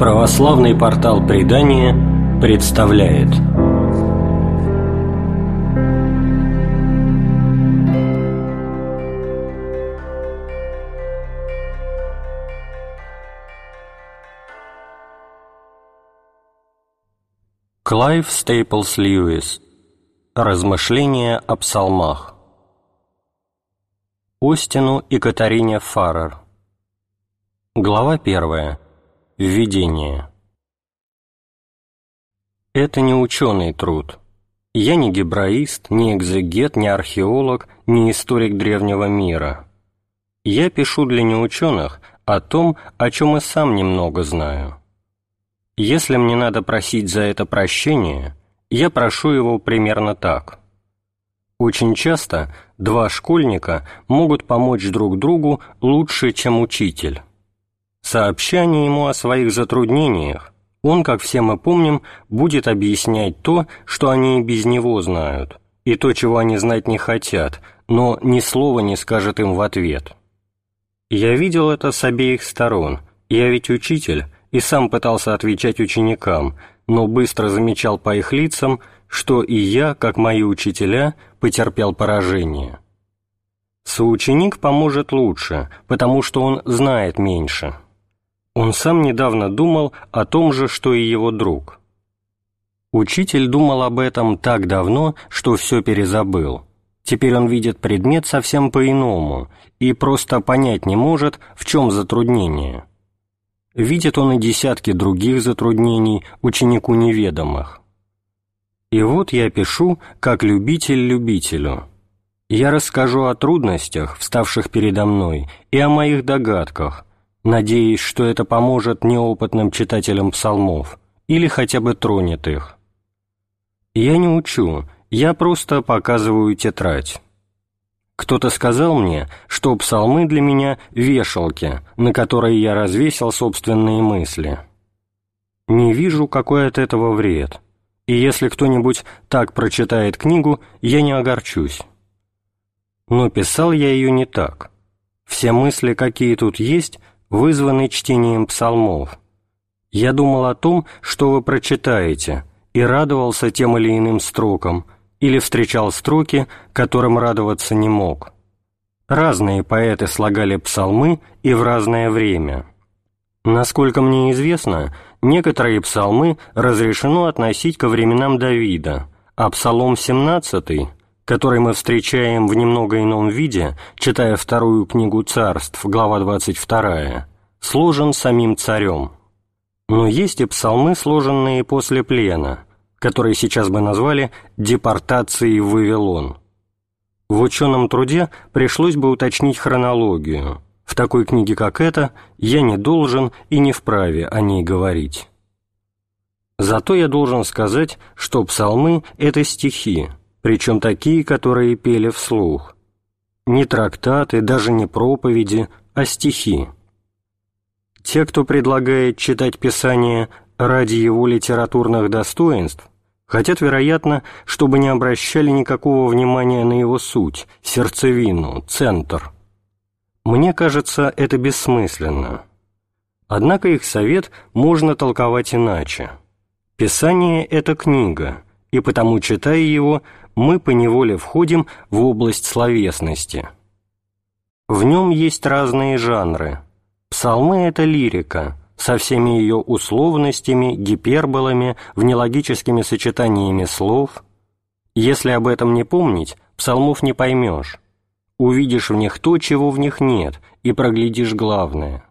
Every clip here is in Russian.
Православный портал Предание представляет. Клайв Стейплс Льюис. Размышления о псалмах. Остину и Катарине Фаррер. Глава первая Введение. Это не ученый труд. Я не гебраист, не экзегет, не археолог, не историк древнего мира. Я пишу для неученых о том, о чем и сам немного знаю. Если мне надо просить за это прощение, я прошу его примерно так. Очень часто два школьника могут помочь друг другу лучше, чем учитель. Сообщание ему о своих затруднениях, он, как все мы помним, будет объяснять то, что они и без него знают, и то, чего они знать не хотят, но ни слова не скажет им в ответ. Я видел это с обеих сторон, я ведь учитель, и сам пытался отвечать ученикам, но быстро замечал по их лицам, что и я, как мои учителя, потерпел поражение. Соученик поможет лучше, потому что он знает меньше. Он сам недавно думал о том же, что и его друг. Учитель думал об этом так давно, что все перезабыл. Теперь он видит предмет совсем по-иному и просто понять не может, в чем затруднение. Видит он и десятки других затруднений, ученику неведомых. И вот я пишу, как любитель любителю. Я расскажу о трудностях, вставших передо мной, и о моих догадках, надеясь, что это поможет неопытным читателям псалмов или хотя бы тронет их. Я не учу, я просто показываю тетрадь. Кто-то сказал мне, что псалмы для меня — вешалки, на которые я развесил собственные мысли. Не вижу, какой от этого вред, и если кто-нибудь так прочитает книгу, я не огорчусь. Но писал я ее не так. Все мысли, какие тут есть, вызванный чтением псалмов. Я думал о том, что вы прочитаете, и радовался тем или иным строкам, или встречал строки, которым радоваться не мог. Разные поэты слагали псалмы и в разное время. Насколько мне известно, некоторые псалмы разрешено относить ко временам Давида, а псалом 17 который мы встречаем в немного ином виде, читая вторую книгу царств, глава 22, сложен самим царем. Но есть и псалмы, сложенные после плена, которые сейчас бы назвали «депортацией в Вавилон». В ученом труде пришлось бы уточнить хронологию. В такой книге, как эта, я не должен и не вправе о ней говорить. Зато я должен сказать, что псалмы — это стихи, причем такие, которые пели вслух. Не трактаты, даже не проповеди, а стихи. Те, кто предлагает читать Писание ради его литературных достоинств, хотят, вероятно, чтобы не обращали никакого внимания на его суть, сердцевину, центр. Мне кажется, это бессмысленно. Однако их совет можно толковать иначе. Писание — это книга, и потому, читая его, мы поневоле входим в область словесности. В нем есть разные жанры. Псалмы — это лирика, со всеми ее условностями, гиперболами, внелогическими сочетаниями слов. Если об этом не помнить, псалмов не поймешь. Увидишь в них то, чего в них нет, и проглядишь главное.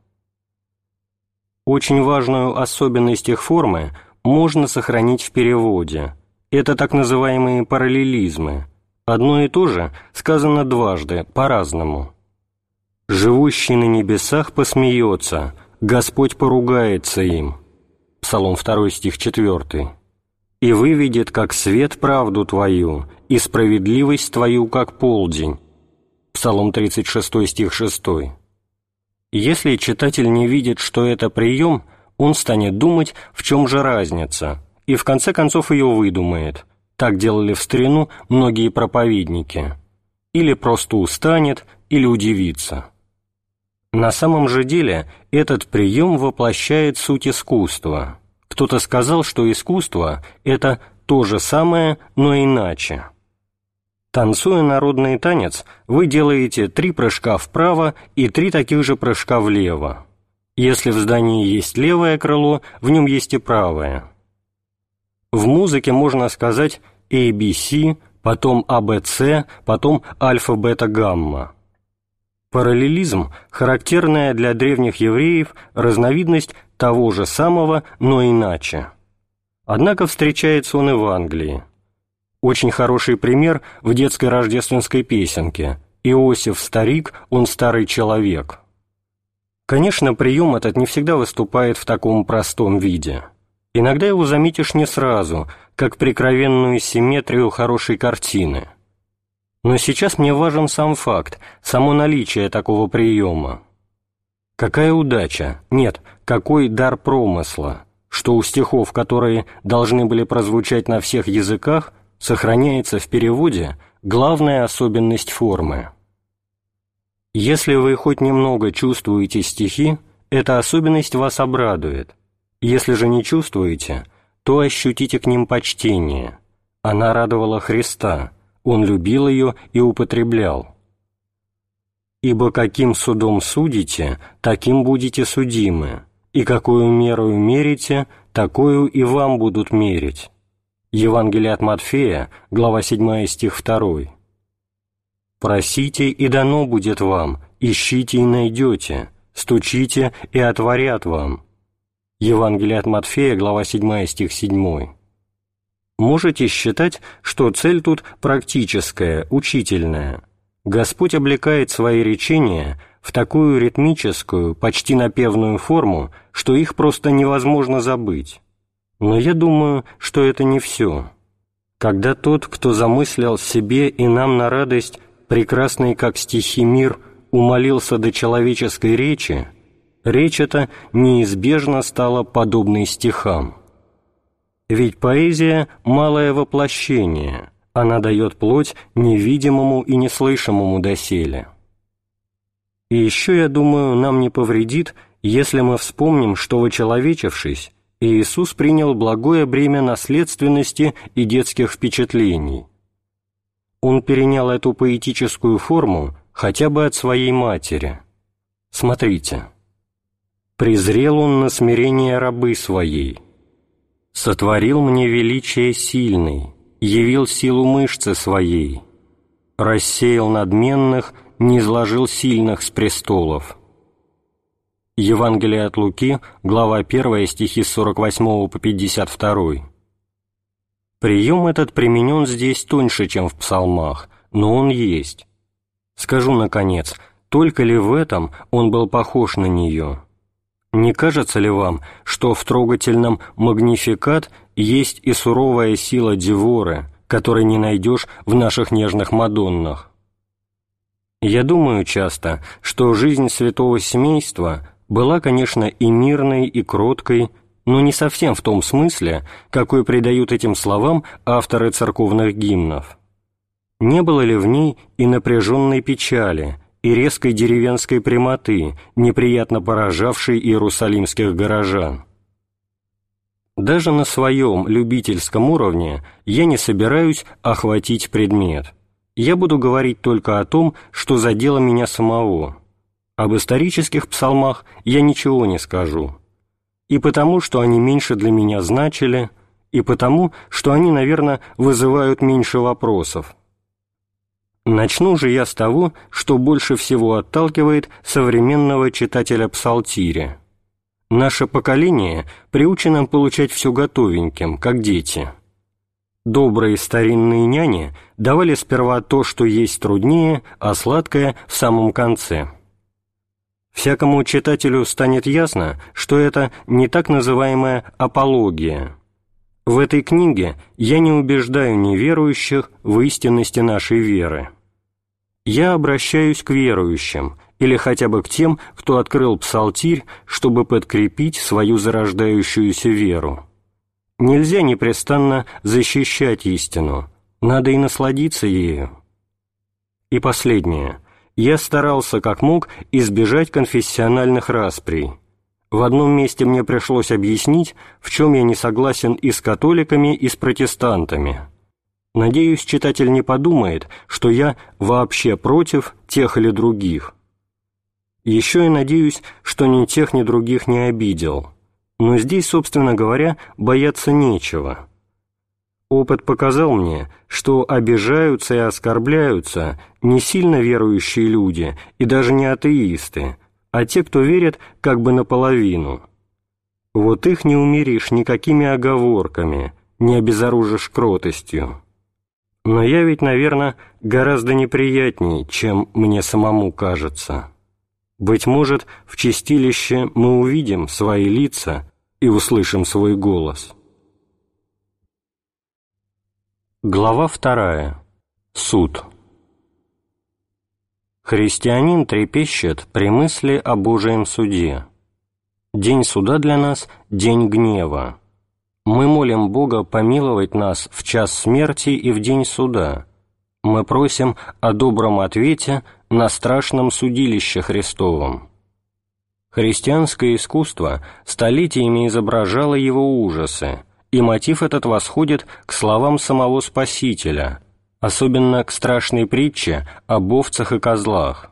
Очень важную особенность их формы можно сохранить в переводе — это так называемые параллелизмы. Одно и то же сказано дважды, по-разному. «Живущий на небесах посмеется, Господь поругается им». Псалом 2 стих 4. «И выведет, как свет, правду твою, и справедливость твою, как полдень». Псалом 36 стих 6. Если читатель не видит, что это прием, он станет думать, в чем же разница – и в конце концов ее выдумает. Так делали в старину многие проповедники. Или просто устанет, или удивится. На самом же деле этот прием воплощает суть искусства. Кто-то сказал, что искусство – это то же самое, но иначе. Танцуя народный танец, вы делаете три прыжка вправо и три таких же прыжка влево. Если в здании есть левое крыло, в нем есть и правое. В музыке можно сказать ABC, потом ABC, потом альфа-бета-гамма. Параллелизм – характерная для древних евреев разновидность того же самого, но иначе. Однако встречается он и в Англии. Очень хороший пример в детской рождественской песенке «Иосиф – старик, он старый человек». Конечно, прием этот не всегда выступает в таком простом виде. Иногда его заметишь не сразу, как прикровенную симметрию хорошей картины – но сейчас мне важен сам факт, само наличие такого приема. Какая удача, нет, какой дар промысла, что у стихов, которые должны были прозвучать на всех языках, сохраняется в переводе главная особенность формы. Если вы хоть немного чувствуете стихи, эта особенность вас обрадует. Если же не чувствуете, то ощутите к ним почтение. Она радовала Христа – он любил ее и употреблял. «Ибо каким судом судите, таким будете судимы, и какую меру мерите, такую и вам будут мерить». Евангелие от Матфея, глава 7, стих 2. «Просите, и дано будет вам, ищите и найдете, стучите, и отворят вам». Евангелие от Матфея, глава 7, стих 7 можете считать, что цель тут практическая, учительная. Господь облекает свои речения в такую ритмическую, почти напевную форму, что их просто невозможно забыть. Но я думаю, что это не все. Когда тот, кто замыслял себе и нам на радость прекрасный как стихи мир, умолился до человеческой речи, речь эта неизбежно стала подобной стихам. Ведь поэзия – малое воплощение, она дает плоть невидимому и неслышимому доселе. И еще, я думаю, нам не повредит, если мы вспомним, что, вочеловечившись, Иисус принял благое бремя наследственности и детских впечатлений. Он перенял эту поэтическую форму хотя бы от своей матери. Смотрите. «Презрел он на смирение рабы своей» Сотворил мне величие сильный, явил силу мышцы своей, рассеял надменных, не изложил сильных с престолов. Евангелие от Луки, глава 1, стихи с 48 по 52. Прием этот применен здесь тоньше, чем в псалмах, но он есть. Скажу, наконец, только ли в этом он был похож на нее? Не кажется ли вам, что в трогательном «Магнификат» есть и суровая сила Деворы, которой не найдешь в наших нежных Мадоннах? Я думаю часто, что жизнь святого семейства была, конечно, и мирной, и кроткой, но не совсем в том смысле, какой придают этим словам авторы церковных гимнов. Не было ли в ней и напряженной печали, и резкой деревенской прямоты, неприятно поражавшей иерусалимских горожан. Даже на своем любительском уровне я не собираюсь охватить предмет. Я буду говорить только о том, что задело меня самого. Об исторических псалмах я ничего не скажу. И потому, что они меньше для меня значили, и потому, что они, наверное, вызывают меньше вопросов, Начну же я с того, что больше всего отталкивает современного читателя псалтири. Наше поколение приучено получать все готовеньким, как дети. Добрые старинные няни давали сперва то, что есть труднее, а сладкое в самом конце. Всякому читателю станет ясно, что это не так называемая апология. В этой книге я не убеждаю неверующих в истинности нашей веры я обращаюсь к верующим, или хотя бы к тем, кто открыл псалтирь, чтобы подкрепить свою зарождающуюся веру. Нельзя непрестанно защищать истину, надо и насладиться ею. И последнее. я старался как мог избежать конфессиональных расприй. В одном месте мне пришлось объяснить, в чем я не согласен и с католиками, и с протестантами. Надеюсь, читатель не подумает, что я вообще против тех или других. Еще и надеюсь, что ни тех, ни других не обидел. Но здесь, собственно говоря, бояться нечего. Опыт показал мне, что обижаются и оскорбляются не сильно верующие люди и даже не атеисты, а те, кто верит как бы наполовину. Вот их не умеришь никакими оговорками, не обезоружишь кротостью. Но я ведь, наверное, гораздо неприятней, чем мне самому кажется. Быть может, в чистилище мы увидим свои лица и услышим свой голос». Глава вторая. Суд. Христианин трепещет при мысли о Божьем суде. День суда для нас – день гнева. Мы молим Бога помиловать нас в час смерти и в день суда. Мы просим о добром ответе на страшном судилище Христовом. Христианское искусство столетиями изображало его ужасы – и мотив этот восходит к словам самого Спасителя, особенно к страшной притче об овцах и козлах.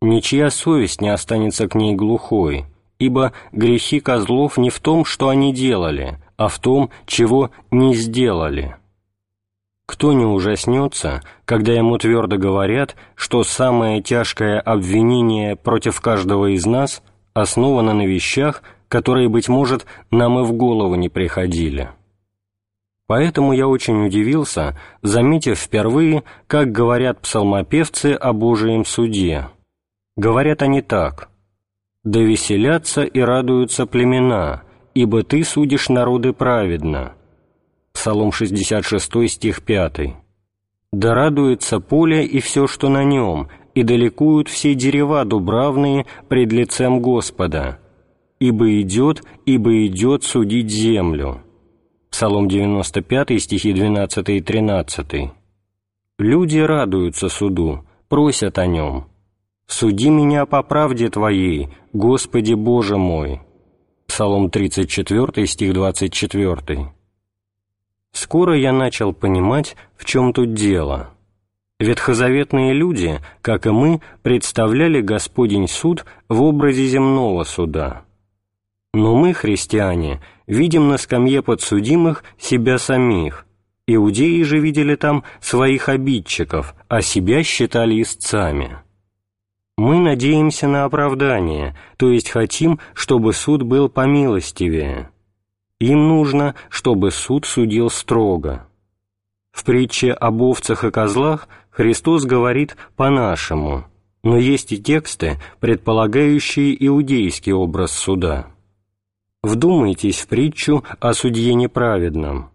«Ничья совесть не останется к ней глухой, ибо грехи козлов не в том, что они делали, а в том, чего не сделали». Кто не ужаснется, когда ему твердо говорят, что самое тяжкое обвинение против каждого из нас основано на вещах, которые, быть может, нам и в голову не приходили. Поэтому я очень удивился, заметив впервые, как говорят псалмопевцы о Божием суде. Говорят они так «Да веселятся и радуются племена, ибо ты судишь народы праведно». Псалом 66, стих 5. «Да радуется поле и все, что на нем, и далекуют все дерева дубравные пред лицем Господа, «Ибо идет, ибо идет судить землю». Псалом 95, стихи 12 и 13. «Люди радуются суду, просят о нем. Суди меня по правде Твоей, Господи Боже мой». Псалом 34, стих 24. Скоро я начал понимать, в чем тут дело. Ветхозаветные люди, как и мы, представляли Господень суд в образе земного суда – но мы, христиане, видим на скамье подсудимых себя самих. Иудеи же видели там своих обидчиков, а себя считали истцами. Мы надеемся на оправдание, то есть хотим, чтобы суд был помилостивее. Им нужно, чтобы суд судил строго. В притче об овцах и козлах Христос говорит по-нашему, но есть и тексты, предполагающие иудейский образ суда. Вдумайтесь в притчу о судье неправедном.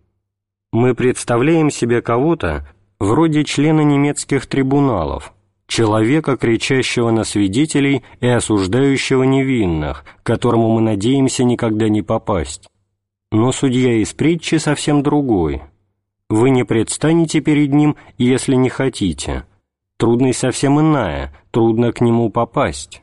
Мы представляем себе кого-то вроде члена немецких трибуналов, человека, кричащего на свидетелей и осуждающего невинных, к которому мы надеемся никогда не попасть. Но судья из притчи совсем другой. Вы не предстанете перед ним, если не хотите. Трудность совсем иная, трудно к нему попасть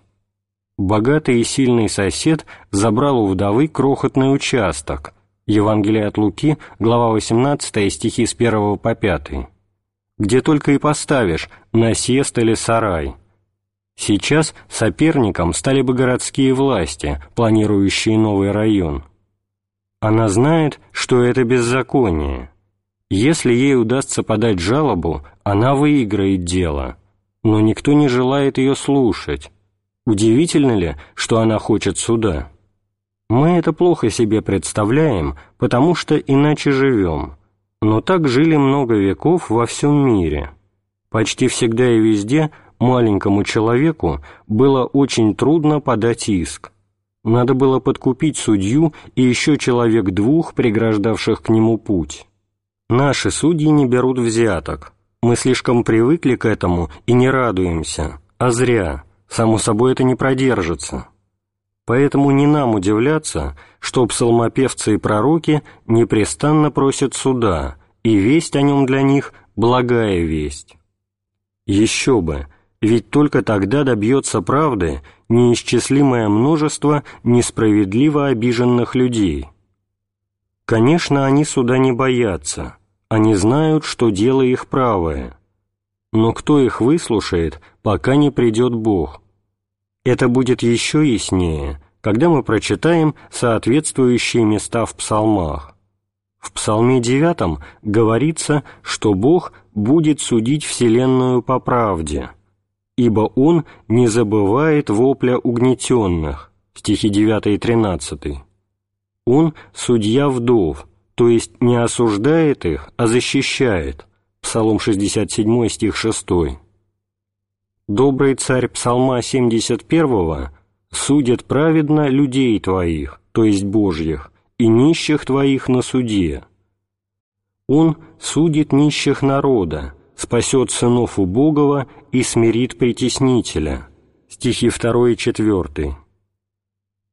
богатый и сильный сосед забрал у вдовы крохотный участок. Евангелие от Луки, глава 18, стихи с 1 по 5. Где только и поставишь насест или сарай. Сейчас соперником стали бы городские власти, планирующие новый район. Она знает, что это беззаконие. Если ей удастся подать жалобу, она выиграет дело, но никто не желает ее слушать Удивительно ли, что она хочет суда? Мы это плохо себе представляем, потому что иначе живем. Но так жили много веков во всем мире. Почти всегда и везде маленькому человеку было очень трудно подать иск. Надо было подкупить судью и еще человек двух, преграждавших к нему путь. Наши судьи не берут взяток. Мы слишком привыкли к этому и не радуемся, а зря – Само собой это не продержится. Поэтому не нам удивляться, что псалмопевцы и пророки непрестанно просят суда, и весть о нем для них – благая весть. Еще бы, ведь только тогда добьется правды неисчислимое множество несправедливо обиженных людей. Конечно, они суда не боятся, они знают, что дело их правое. Но кто их выслушает, пока не придет Бог? Это будет еще яснее, когда мы прочитаем соответствующие места в псалмах. В псалме 9 говорится, что Бог будет судить Вселенную по правде, ибо Он не забывает вопля угнетенных, стихи 9 и 13. Он – судья вдов, то есть не осуждает их, а защищает, Псалом 67, стих 6. Добрый царь Псалма 71 судит праведно людей твоих, то есть Божьих, и нищих твоих на суде. Он судит нищих народа, спасет сынов убогого и смирит притеснителя. Стихи 2 и 4.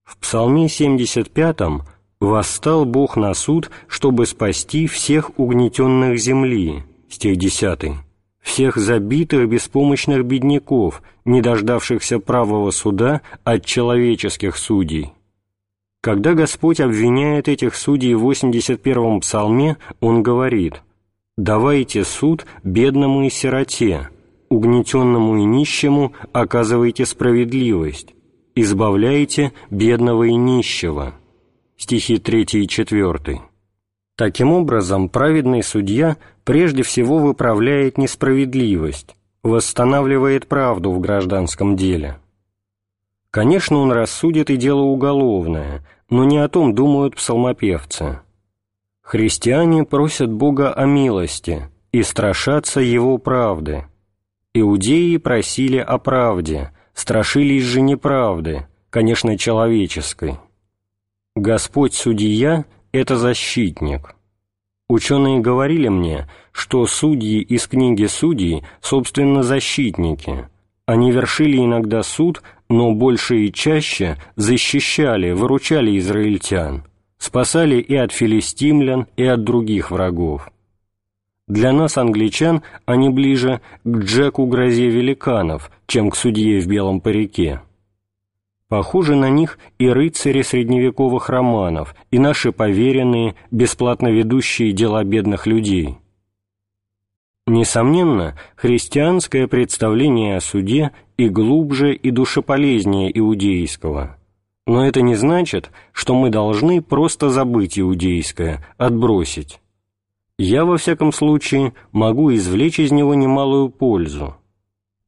В Псалме 75 «Восстал Бог на суд, чтобы спасти всех угнетенных земли» стих 10, всех забитых беспомощных бедняков, не дождавшихся правого суда от человеческих судей. Когда Господь обвиняет этих судей в 81-м псалме, Он говорит «Давайте суд бедному и сироте, угнетенному и нищему оказывайте справедливость, избавляйте бедного и нищего». Стихи 3 и 4. Таким образом, праведный судья прежде всего выправляет несправедливость, восстанавливает правду в гражданском деле. Конечно, он рассудит и дело уголовное, но не о том думают псалмопевцы. Христиане просят Бога о милости и страшатся Его правды. Иудеи просили о правде, страшились же неправды, конечно, человеческой. Господь Судья — это защитник. Ученые говорили мне, что судьи из книги судей, собственно, защитники. Они вершили иногда суд, но больше и чаще защищали, выручали израильтян, спасали и от филистимлян, и от других врагов. Для нас, англичан, они ближе к Джеку Грозе Великанов, чем к судье в белом парике. Похожи на них и рыцари средневековых романов, и наши поверенные, бесплатно ведущие дела бедных людей. Несомненно, христианское представление о суде и глубже, и душеполезнее иудейского. Но это не значит, что мы должны просто забыть иудейское, отбросить. Я, во всяком случае, могу извлечь из него немалую пользу.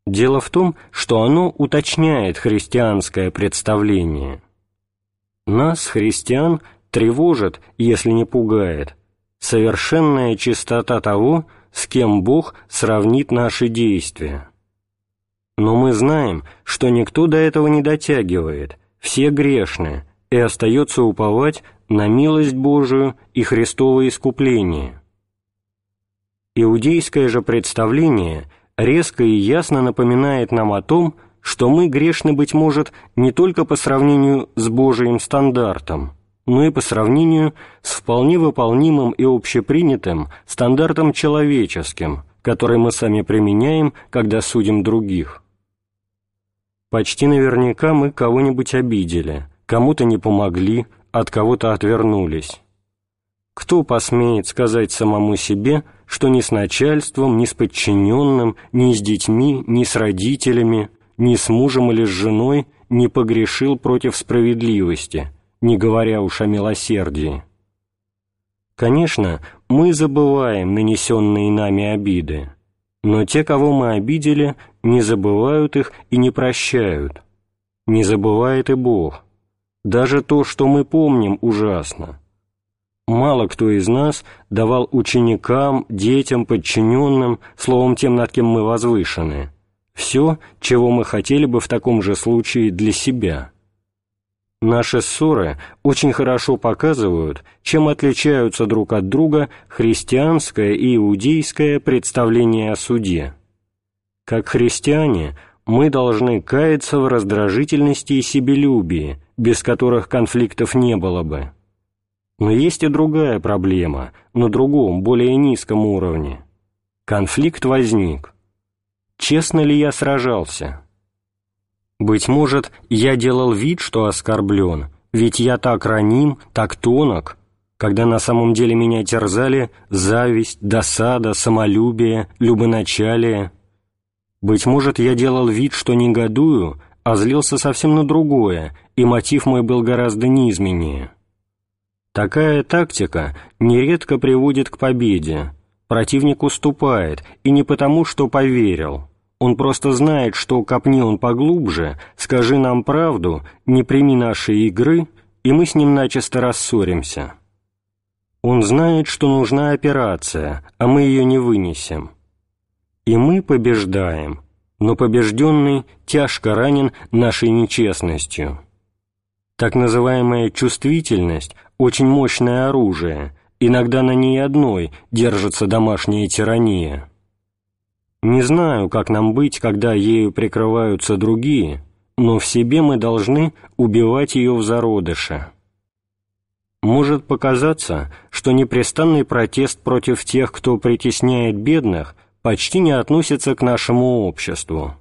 Дело в том, что оно уточняет христианское представление. Нас, христиан, тревожит, если не пугает, совершенная чистота того, с кем Бог сравнит наши действия. Но мы знаем, что никто до этого не дотягивает, все грешны, и остается уповать на милость Божию и Христово искупление. Иудейское же представление – резко и ясно напоминает нам о том, что мы грешны, быть может, не только по сравнению с Божиим стандартом, но и по сравнению с вполне выполнимым и общепринятым стандартом человеческим, который мы сами применяем, когда судим других. Почти наверняка мы кого-нибудь обидели, кому-то не помогли, от кого-то отвернулись. Кто посмеет сказать самому себе, что ни с начальством, ни с подчиненным, ни с детьми, ни с родителями, ни с мужем или с женой не погрешил против справедливости, не говоря уж о милосердии? Конечно, мы забываем нанесенные нами обиды, но те, кого мы обидели, не забывают их и не прощают. Не забывает и Бог. Даже то, что мы помним, ужасно мало кто из нас давал ученикам, детям, подчиненным, словом, тем, над кем мы возвышены, все, чего мы хотели бы в таком же случае для себя. Наши ссоры очень хорошо показывают, чем отличаются друг от друга христианское и иудейское представление о суде. Как христиане мы должны каяться в раздражительности и себелюбии, без которых конфликтов не было бы. Но есть и другая проблема, на другом, более низком уровне. Конфликт возник. честно ли я сражался. Быть может, я делал вид, что оскорблен, ведь я так раним, так тонок, когда на самом деле меня терзали зависть, досада, самолюбие, любоначалие. Быть может, я делал вид, что негодую, а злился совсем на другое, и мотив мой был гораздо низменнее. Такая тактика нередко приводит к победе. Противник уступает, и не потому, что поверил. Он просто знает, что копни он поглубже, скажи нам правду, не прими нашей игры, и мы с ним начисто рассоримся. Он знает, что нужна операция, а мы ее не вынесем. И мы побеждаем, но побежденный тяжко ранен нашей нечестностью. Так называемая чувствительность – очень мощное оружие, иногда на ней одной держится домашняя тирания. Не знаю, как нам быть, когда ею прикрываются другие, но в себе мы должны убивать ее в зародыше. Может показаться, что непрестанный протест против тех, кто притесняет бедных, почти не относится к нашему обществу.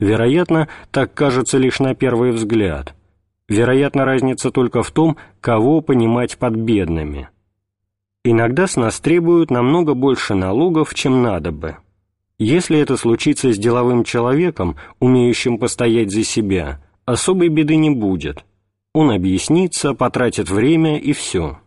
Вероятно, так кажется лишь на первый взгляд. Вероятно, разница только в том, кого понимать под бедными. Иногда с нас требуют намного больше налогов, чем надо бы. Если это случится с деловым человеком, умеющим постоять за себя, особой беды не будет. Он объяснится, потратит время и все.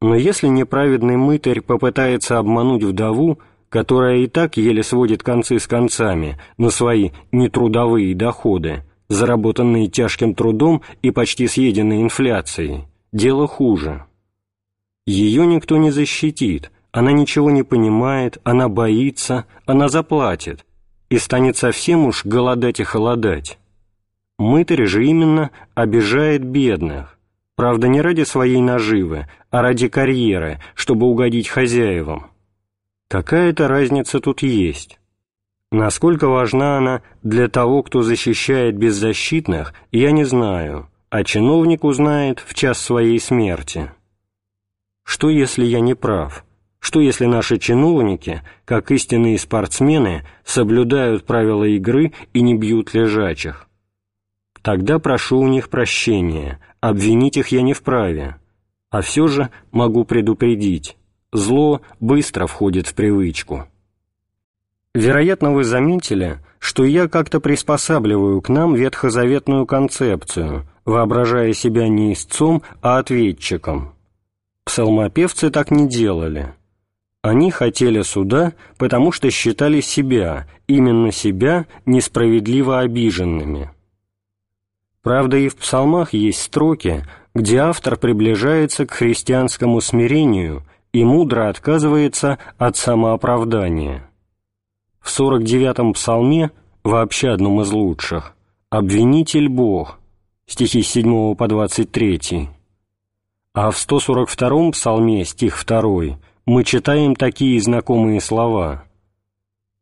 Но если неправедный мытарь попытается обмануть вдову, которая и так еле сводит концы с концами на свои нетрудовые доходы, заработанные тяжким трудом и почти съеденные инфляцией, дело хуже. Ее никто не защитит, она ничего не понимает, она боится, она заплатит и станет совсем уж голодать и холодать. Мытарь же именно обижает бедных, правда не ради своей наживы, а ради карьеры, чтобы угодить хозяевам. Какая-то разница тут есть. Насколько важна она для того, кто защищает беззащитных, я не знаю, а чиновник узнает в час своей смерти. Что, если я не прав? Что, если наши чиновники, как истинные спортсмены, соблюдают правила игры и не бьют лежачих? Тогда прошу у них прощения, обвинить их я не вправе, а все же могу предупредить зло быстро входит в привычку. Вероятно, вы заметили, что я как-то приспосабливаю к нам ветхозаветную концепцию, воображая себя не истцом, а ответчиком. Псалмопевцы так не делали. Они хотели суда, потому что считали себя, именно себя, несправедливо обиженными. Правда, и в псалмах есть строки, где автор приближается к христианскому смирению и мудро отказывается от самооправдания. В 49-м псалме, вообще одном из лучших, «Обвинитель Бог», стихи с 7 по 23, а в 142-м псалме, стих 2, мы читаем такие знакомые слова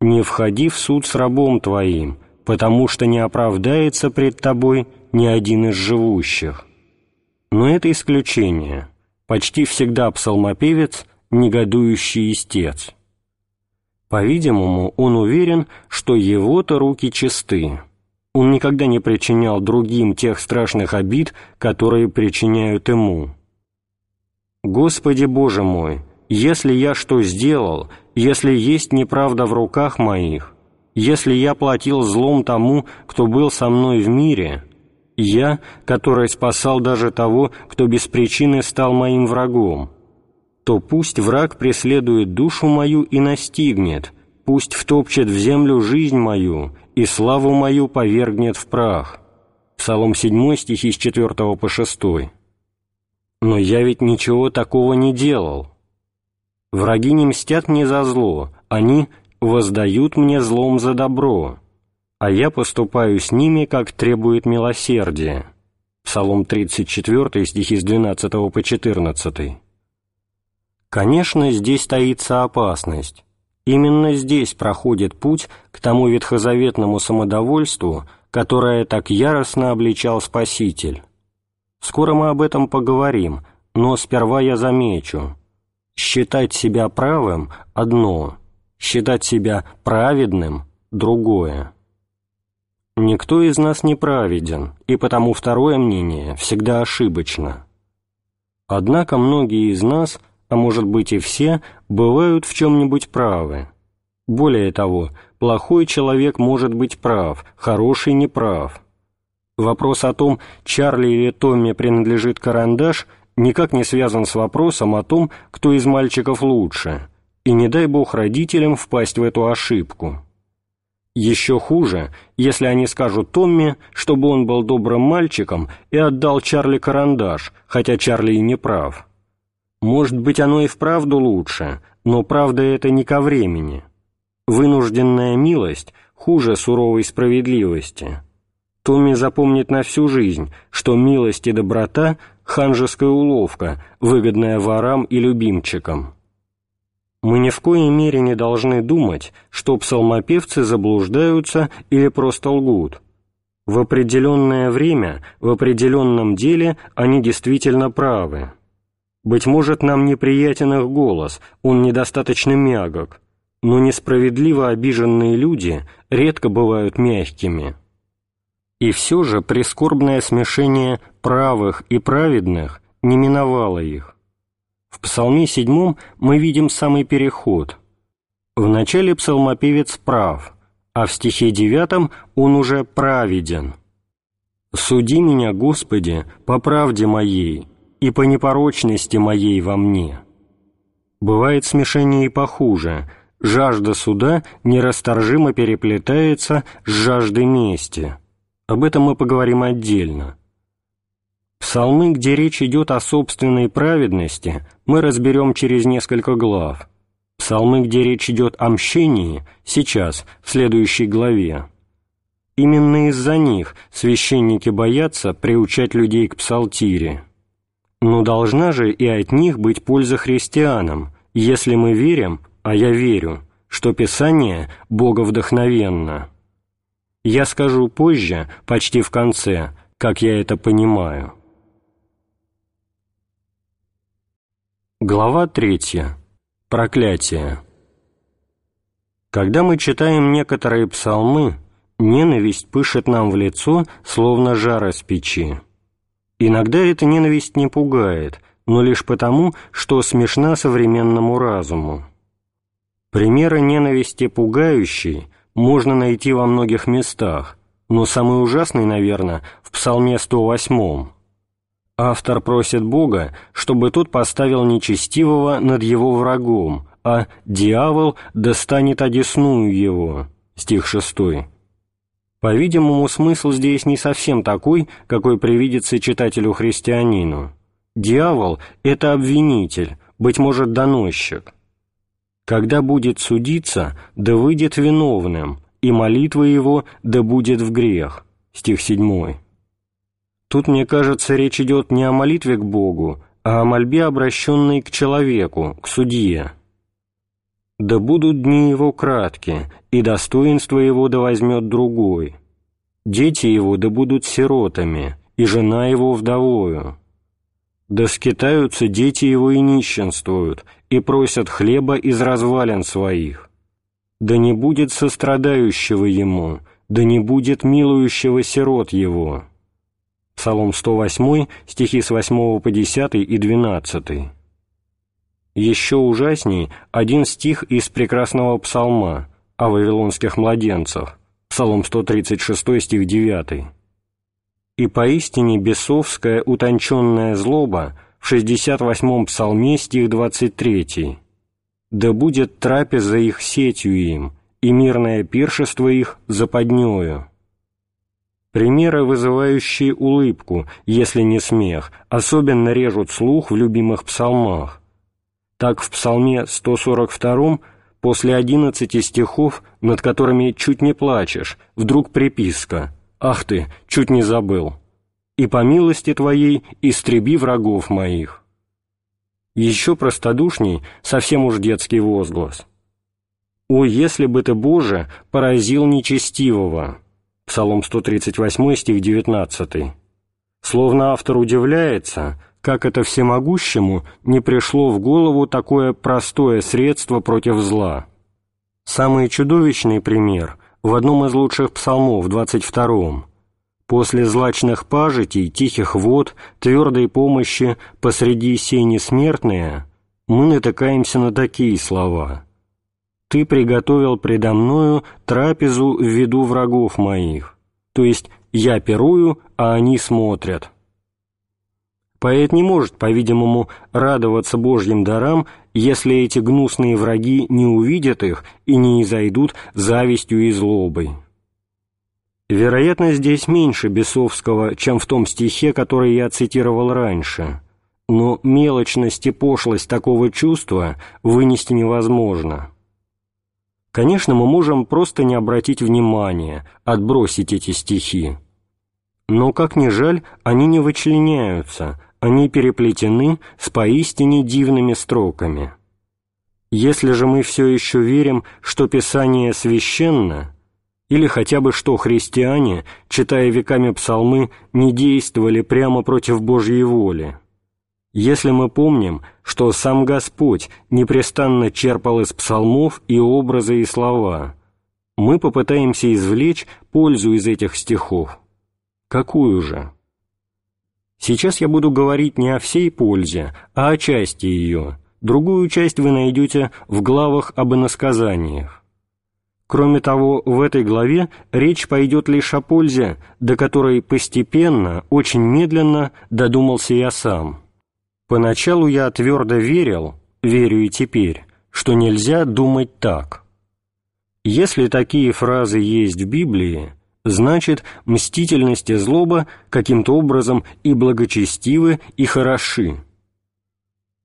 «Не входи в суд с рабом твоим, потому что не оправдается пред тобой ни один из живущих». Но это исключение – почти всегда псалмопевец – негодующий истец. По-видимому, он уверен, что его-то руки чисты. Он никогда не причинял другим тех страшных обид, которые причиняют ему. «Господи Боже мой, если я что сделал, если есть неправда в руках моих, если я платил злом тому, кто был со мной в мире, я, который спасал даже того, кто без причины стал моим врагом, то пусть враг преследует душу мою и настигнет, пусть втопчет в землю жизнь мою и славу мою повергнет в прах». Псалом 7, стихи с 4 по 6. «Но я ведь ничего такого не делал. Враги не мстят мне за зло, они воздают мне злом за добро» а я поступаю с ними, как требует милосердие». Псалом 34, стихи с 12 по 14. Конечно, здесь таится опасность. Именно здесь проходит путь к тому ветхозаветному самодовольству, которое так яростно обличал Спаситель. Скоро мы об этом поговорим, но сперва я замечу. Считать себя правым – одно, считать себя праведным другое. Никто из нас не праведен, и потому второе мнение всегда ошибочно. Однако многие из нас, а может быть и все, бывают в чем-нибудь правы. Более того, плохой человек может быть прав, хороший не прав. Вопрос о том, Чарли или Томми принадлежит карандаш, никак не связан с вопросом о том, кто из мальчиков лучше, и не дай бог родителям впасть в эту ошибку. Еще хуже, если они скажут Томми, чтобы он был добрым мальчиком и отдал Чарли карандаш, хотя Чарли и не прав. Может быть, оно и вправду лучше, но правда это не ко времени. Вынужденная милость хуже суровой справедливости. Томми запомнит на всю жизнь, что милость и доброта – ханжеская уловка, выгодная ворам и любимчикам. Мы ни в коей мере не должны думать, что псалмопевцы заблуждаются или просто лгут. В определенное время, в определенном деле они действительно правы. Быть может, нам неприятен их голос, он недостаточно мягок, но несправедливо обиженные люди редко бывают мягкими. И все же прискорбное смешение правых и праведных не миновало их. В Псалме седьмом мы видим самый переход. В начале псалмопевец прав, а в стихе девятом он уже праведен. «Суди меня, Господи, по правде моей и по непорочности моей во мне». Бывает смешение и похуже. Жажда суда нерасторжимо переплетается с жаждой мести – об этом мы поговорим отдельно. Псалмы, где речь идет о собственной праведности, мы разберем через несколько глав. Псалмы, где речь идет о мщении, сейчас, в следующей главе. Именно из-за них священники боятся приучать людей к псалтире. Но должна же и от них быть польза христианам, если мы верим, а я верю, что Писание боговдохновенно. Я скажу позже, почти в конце, как я это понимаю. Глава третья. Проклятие. Когда мы читаем некоторые псалмы, ненависть пышет нам в лицо, словно жар из печи. Иногда эта ненависть не пугает, но лишь потому, что смешна современному разуму. Примеры ненависти пугающей – можно найти во многих местах, но самый ужасный, наверное, в Псалме 108. Автор просит Бога, чтобы тот поставил нечестивого над его врагом, а «дьявол достанет одесную его» стих 6. По-видимому, смысл здесь не совсем такой, какой привидится читателю-христианину. Дьявол – это обвинитель, быть может, доносчик когда будет судиться, да выйдет виновным, и молитва его да будет в грех». Стих 7. Тут, мне кажется, речь идет не о молитве к Богу, а о мольбе, обращенной к человеку, к судье. «Да будут дни его кратки, и достоинство его да возьмет другой. Дети его да будут сиротами, и жена его вдовою. Да скитаются дети его и нищенствуют, и просят хлеба из развалин своих. Да не будет сострадающего ему, да не будет милующего сирот его». Псалом 108, стихи с 8 по 10 и 12. Еще ужасней один стих из прекрасного псалма о вавилонских младенцах, Псалом 136, стих 9 и поистине бесовская утонченная злоба в 68-м псалме стих 23 «Да будет трапеза их сетью им, и мирное пиршество их западнею». Примеры, вызывающие улыбку, если не смех, особенно режут слух в любимых псалмах. Так в псалме 142 после 11 стихов, над которыми чуть не плачешь, вдруг приписка – Ах ты, чуть не забыл. И по милости Твоей истреби врагов моих. Еще простодушней совсем уж детский возглас. «О, если бы ты, Боже, поразил нечестивого!» Псалом 138, стих 19. Словно автор удивляется, как это всемогущему не пришло в голову такое простое средство против зла. Самый чудовищный пример в одном из лучших псалмов, 22-м. «После злачных пажитей, тихих вод, твердой помощи посреди сени смертные» мы натыкаемся на такие слова. «Ты приготовил предо мною трапезу в виду врагов моих», то есть «я пирую, а они смотрят». Поэт не может, по-видимому, радоваться Божьим дарам, если эти гнусные враги не увидят их и не изойдут завистью и злобой. Вероятно, здесь меньше бесовского, чем в том стихе, который я цитировал раньше, но мелочность и пошлость такого чувства вынести невозможно. Конечно, мы можем просто не обратить внимания, отбросить эти стихи. Но, как ни жаль, они не вычленяются, они переплетены с поистине дивными строками. Если же мы все еще верим, что Писание священно, или хотя бы что христиане, читая веками псалмы, не действовали прямо против Божьей воли, если мы помним, что сам Господь непрестанно черпал из псалмов и образы и слова, мы попытаемся извлечь пользу из этих стихов. Какую же? Сейчас я буду говорить не о всей пользе, а о части ее. Другую часть вы найдете в главах об иносказаниях. Кроме того, в этой главе речь пойдет лишь о пользе, до которой постепенно, очень медленно додумался я сам. Поначалу я твердо верил, верю и теперь, что нельзя думать так. Если такие фразы есть в Библии, значит, мстительность и злоба каким-то образом и благочестивы, и хороши.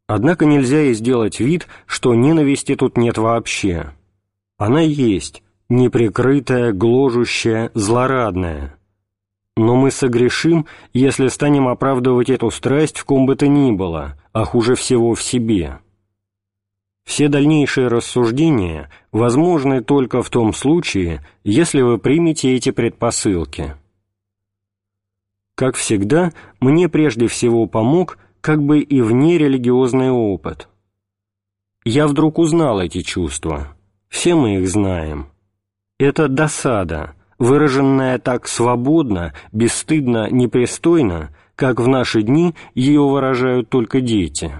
Однако нельзя и сделать вид, что ненависти тут нет вообще. Она есть, неприкрытая, гложущая, злорадная. Но мы согрешим, если станем оправдывать эту страсть в ком бы то ни было, а хуже всего в себе. Все дальнейшие рассуждения возможны только в том случае, если вы примете эти предпосылки. Как всегда, мне прежде всего помог как бы и внерелигиозный опыт. Я вдруг узнал эти чувства. Все мы их знаем. Это досада, выраженная так свободно, бесстыдно, непристойно, как в наши дни ее выражают только дети.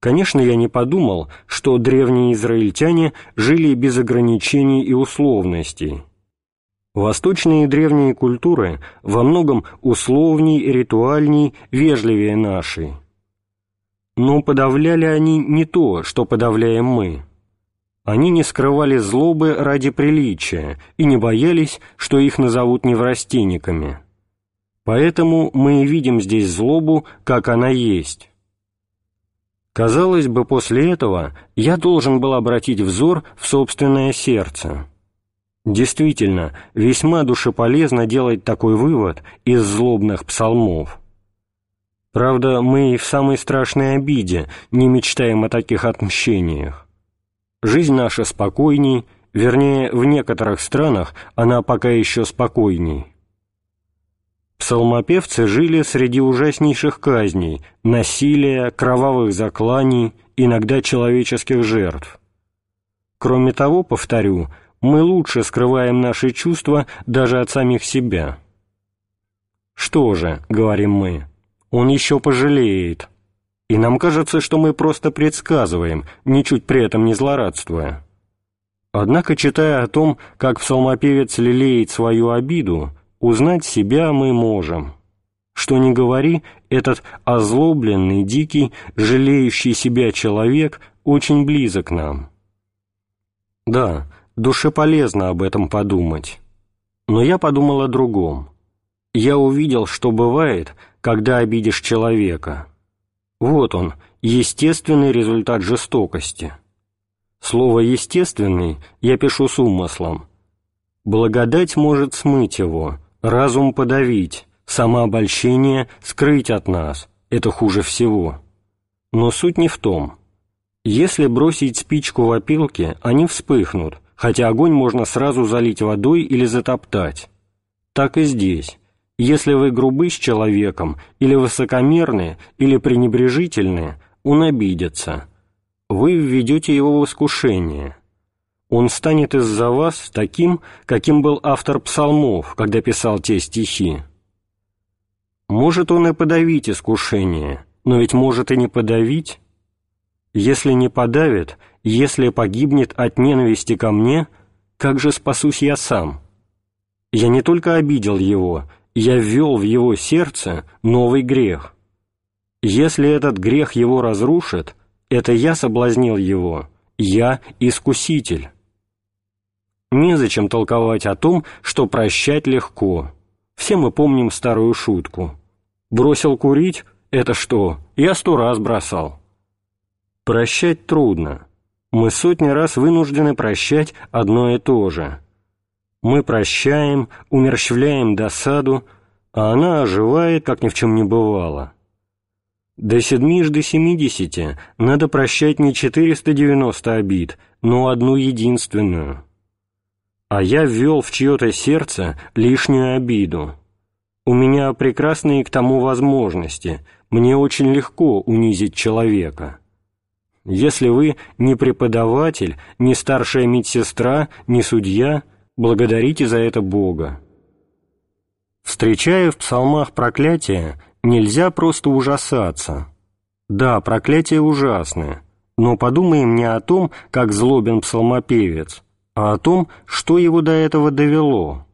Конечно, я не подумал, что древние израильтяне жили без ограничений и условностей. Восточные древние культуры во многом условней, ритуальней, вежливее нашей. Но подавляли они не то, что подавляем мы. Они не скрывали злобы ради приличия и не боялись, что их назовут неврастенниками. Поэтому мы и видим здесь злобу, как она есть. Казалось бы, после этого я должен был обратить взор в собственное сердце. Действительно, весьма душеполезно делать такой вывод из злобных псалмов. Правда, мы и в самой страшной обиде не мечтаем о таких отмщениях. Жизнь наша спокойней, вернее, в некоторых странах она пока еще спокойней. Псалмопевцы жили среди ужаснейших казней, насилия, кровавых закланий, иногда человеческих жертв. Кроме того, повторю, мы лучше скрываем наши чувства даже от самих себя. «Что же», — говорим мы, — «он еще пожалеет». И нам кажется, что мы просто предсказываем, ничуть при этом не злорадствуя. Однако, читая о том, как псалмопевец лелеет свою обиду, Узнать себя мы можем. Что ни говори, этот озлобленный, дикий, жалеющий себя человек очень близок нам. Да, душе полезно об этом подумать. Но я подумал о другом. Я увидел, что бывает, когда обидишь человека. Вот он, естественный результат жестокости. Слово «естественный» я пишу с умыслом. Благодать может смыть его, разум подавить, самообольщение скрыть от нас, это хуже всего. Но суть не в том. Если бросить спичку в опилки, они вспыхнут, хотя огонь можно сразу залить водой или затоптать. Так и здесь. Если вы грубы с человеком, или высокомерны, или пренебрежительны, он обидится. Вы введете его в искушение. Он станет из-за вас таким, каким был автор псалмов, когда писал те стихи. Может он и подавить искушение, но ведь может и не подавить. Если не подавит, если погибнет от ненависти ко мне, как же спасусь я сам? Я не только обидел его, я ввел в его сердце новый грех. Если этот грех его разрушит, это я соблазнил его, я искуситель. Незачем толковать о том, что прощать легко. Все мы помним старую шутку. Бросил курить — это что? Я сто раз бросал. Прощать трудно. Мы сотни раз вынуждены прощать одно и то же. Мы прощаем, умерщвляем досаду, а она оживает, как ни в чем не бывало. До седмижды семидесяти надо прощать не 490 обид, но одну единственную — а я ввел в чье-то сердце лишнюю обиду. У меня прекрасные к тому возможности, мне очень легко унизить человека. Если вы не преподаватель, не старшая медсестра, не судья, благодарите за это Бога. Встречая в псалмах проклятие, нельзя просто ужасаться. Да, проклятие ужасное, но подумаем не о том, как злобен псалмопевец – а о том, что его до этого довело.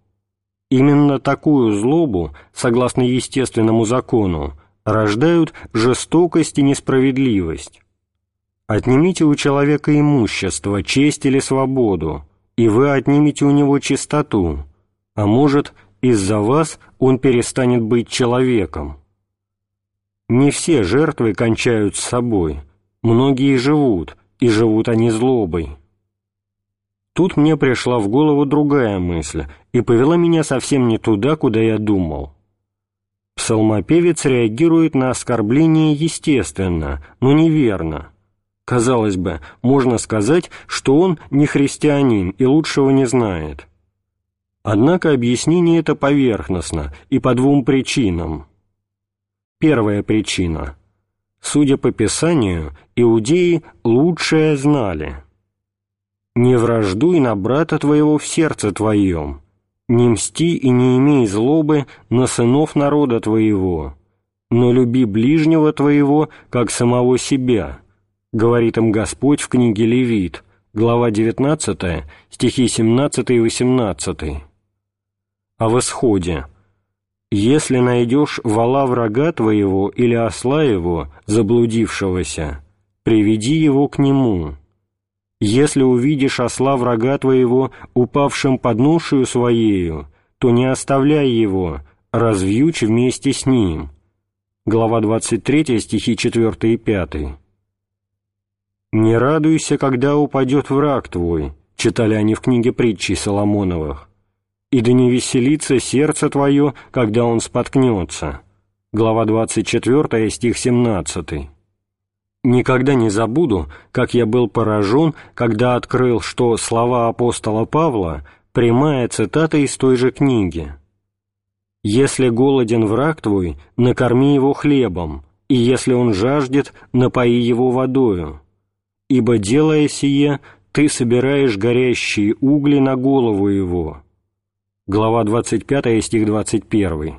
Именно такую злобу, согласно естественному закону, рождают жестокость и несправедливость. Отнимите у человека имущество, честь или свободу, и вы отнимете у него чистоту, а может, из-за вас он перестанет быть человеком. Не все жертвы кончают с собой, многие живут, и живут они злобой. Тут мне пришла в голову другая мысль и повела меня совсем не туда, куда я думал. Псалмопевец реагирует на оскорбление естественно, но неверно. Казалось бы, можно сказать, что он не христианин и лучшего не знает. Однако объяснение это поверхностно и по двум причинам. Первая причина. Судя по Писанию, иудеи лучшее знали – не враждуй на брата твоего в сердце твоем, не мсти и не имей злобы на сынов народа твоего, но люби ближнего твоего, как самого себя», говорит им Господь в книге Левит, глава 19, стихи 17 и 18. А в исходе «Если найдешь вала врага твоего или осла его, заблудившегося, приведи его к нему» Если увидишь осла врага твоего, упавшим под ношею своею, то не оставляй его, развьючь вместе с ним». Глава 23, стихи 4 и 5. «Не радуйся, когда упадет враг твой», читали они в книге притчей Соломоновых, «и да не веселится сердце твое, когда он споткнется». Глава 24, стих 17. Никогда не забуду, как я был поражен, когда открыл, что слова апостола Павла – прямая цитата из той же книги. «Если голоден враг твой, накорми его хлебом, и если он жаждет, напои его водою. Ибо, делая сие, ты собираешь горящие угли на голову его». Глава 25, стих 21.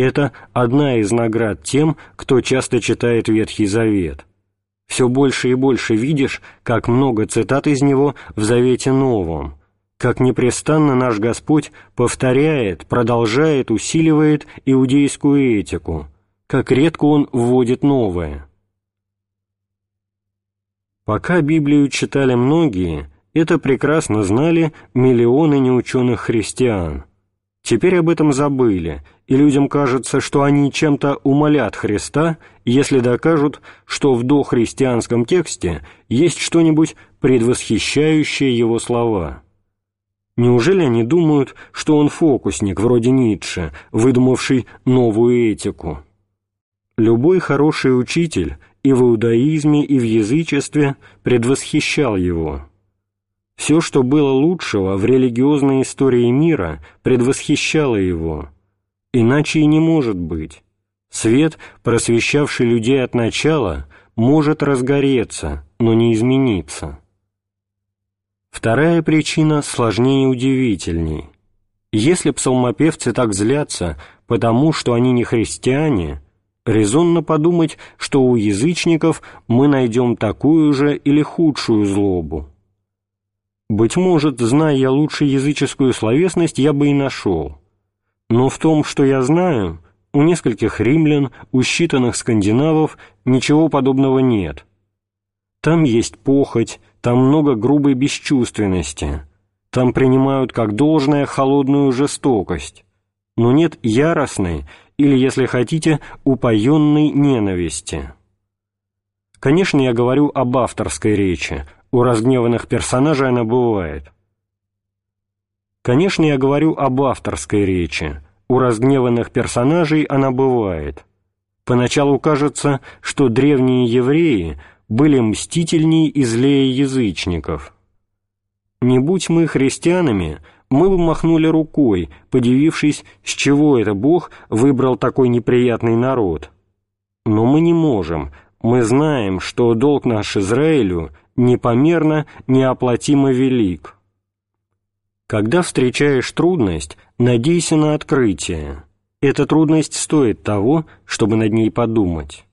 Это одна из наград тем, кто часто читает Ветхий Завет. Все больше и больше видишь, как много цитат из него в Завете Новом, как непрестанно наш Господь повторяет, продолжает, усиливает иудейскую этику, как редко Он вводит новое. Пока Библию читали многие, это прекрасно знали миллионы неученых христиан – Теперь об этом забыли, и людям кажется, что они чем-то умолят Христа, если докажут, что в дохристианском тексте есть что-нибудь предвосхищающее его слова. Неужели они думают, что он фокусник, вроде Ницше, выдумавший новую этику? Любой хороший учитель и в иудаизме, и в язычестве предвосхищал его – все, что было лучшего в религиозной истории мира, предвосхищало его. Иначе и не может быть. Свет, просвещавший людей от начала, может разгореться, но не измениться. Вторая причина сложнее и удивительней. Если псалмопевцы так злятся, потому что они не христиане, резонно подумать, что у язычников мы найдем такую же или худшую злобу. Быть может, зная я лучше языческую словесность, я бы и нашел. Но в том, что я знаю, у нескольких римлян, у считанных скандинавов ничего подобного нет. Там есть похоть, там много грубой бесчувственности, там принимают как должное холодную жестокость, но нет яростной или, если хотите, упоенной ненависти. Конечно, я говорю об авторской речи, у разгневанных персонажей она бывает. Конечно, я говорю об авторской речи, у разгневанных персонажей она бывает. Поначалу кажется, что древние евреи были мстительней и злее язычников. Не будь мы христианами, мы бы махнули рукой, подивившись, с чего это Бог выбрал такой неприятный народ. Но мы не можем, мы знаем, что долг наш Израилю непомерно, неоплатимо велик. Когда встречаешь трудность, надейся на открытие. Эта трудность стоит того, чтобы над ней подумать.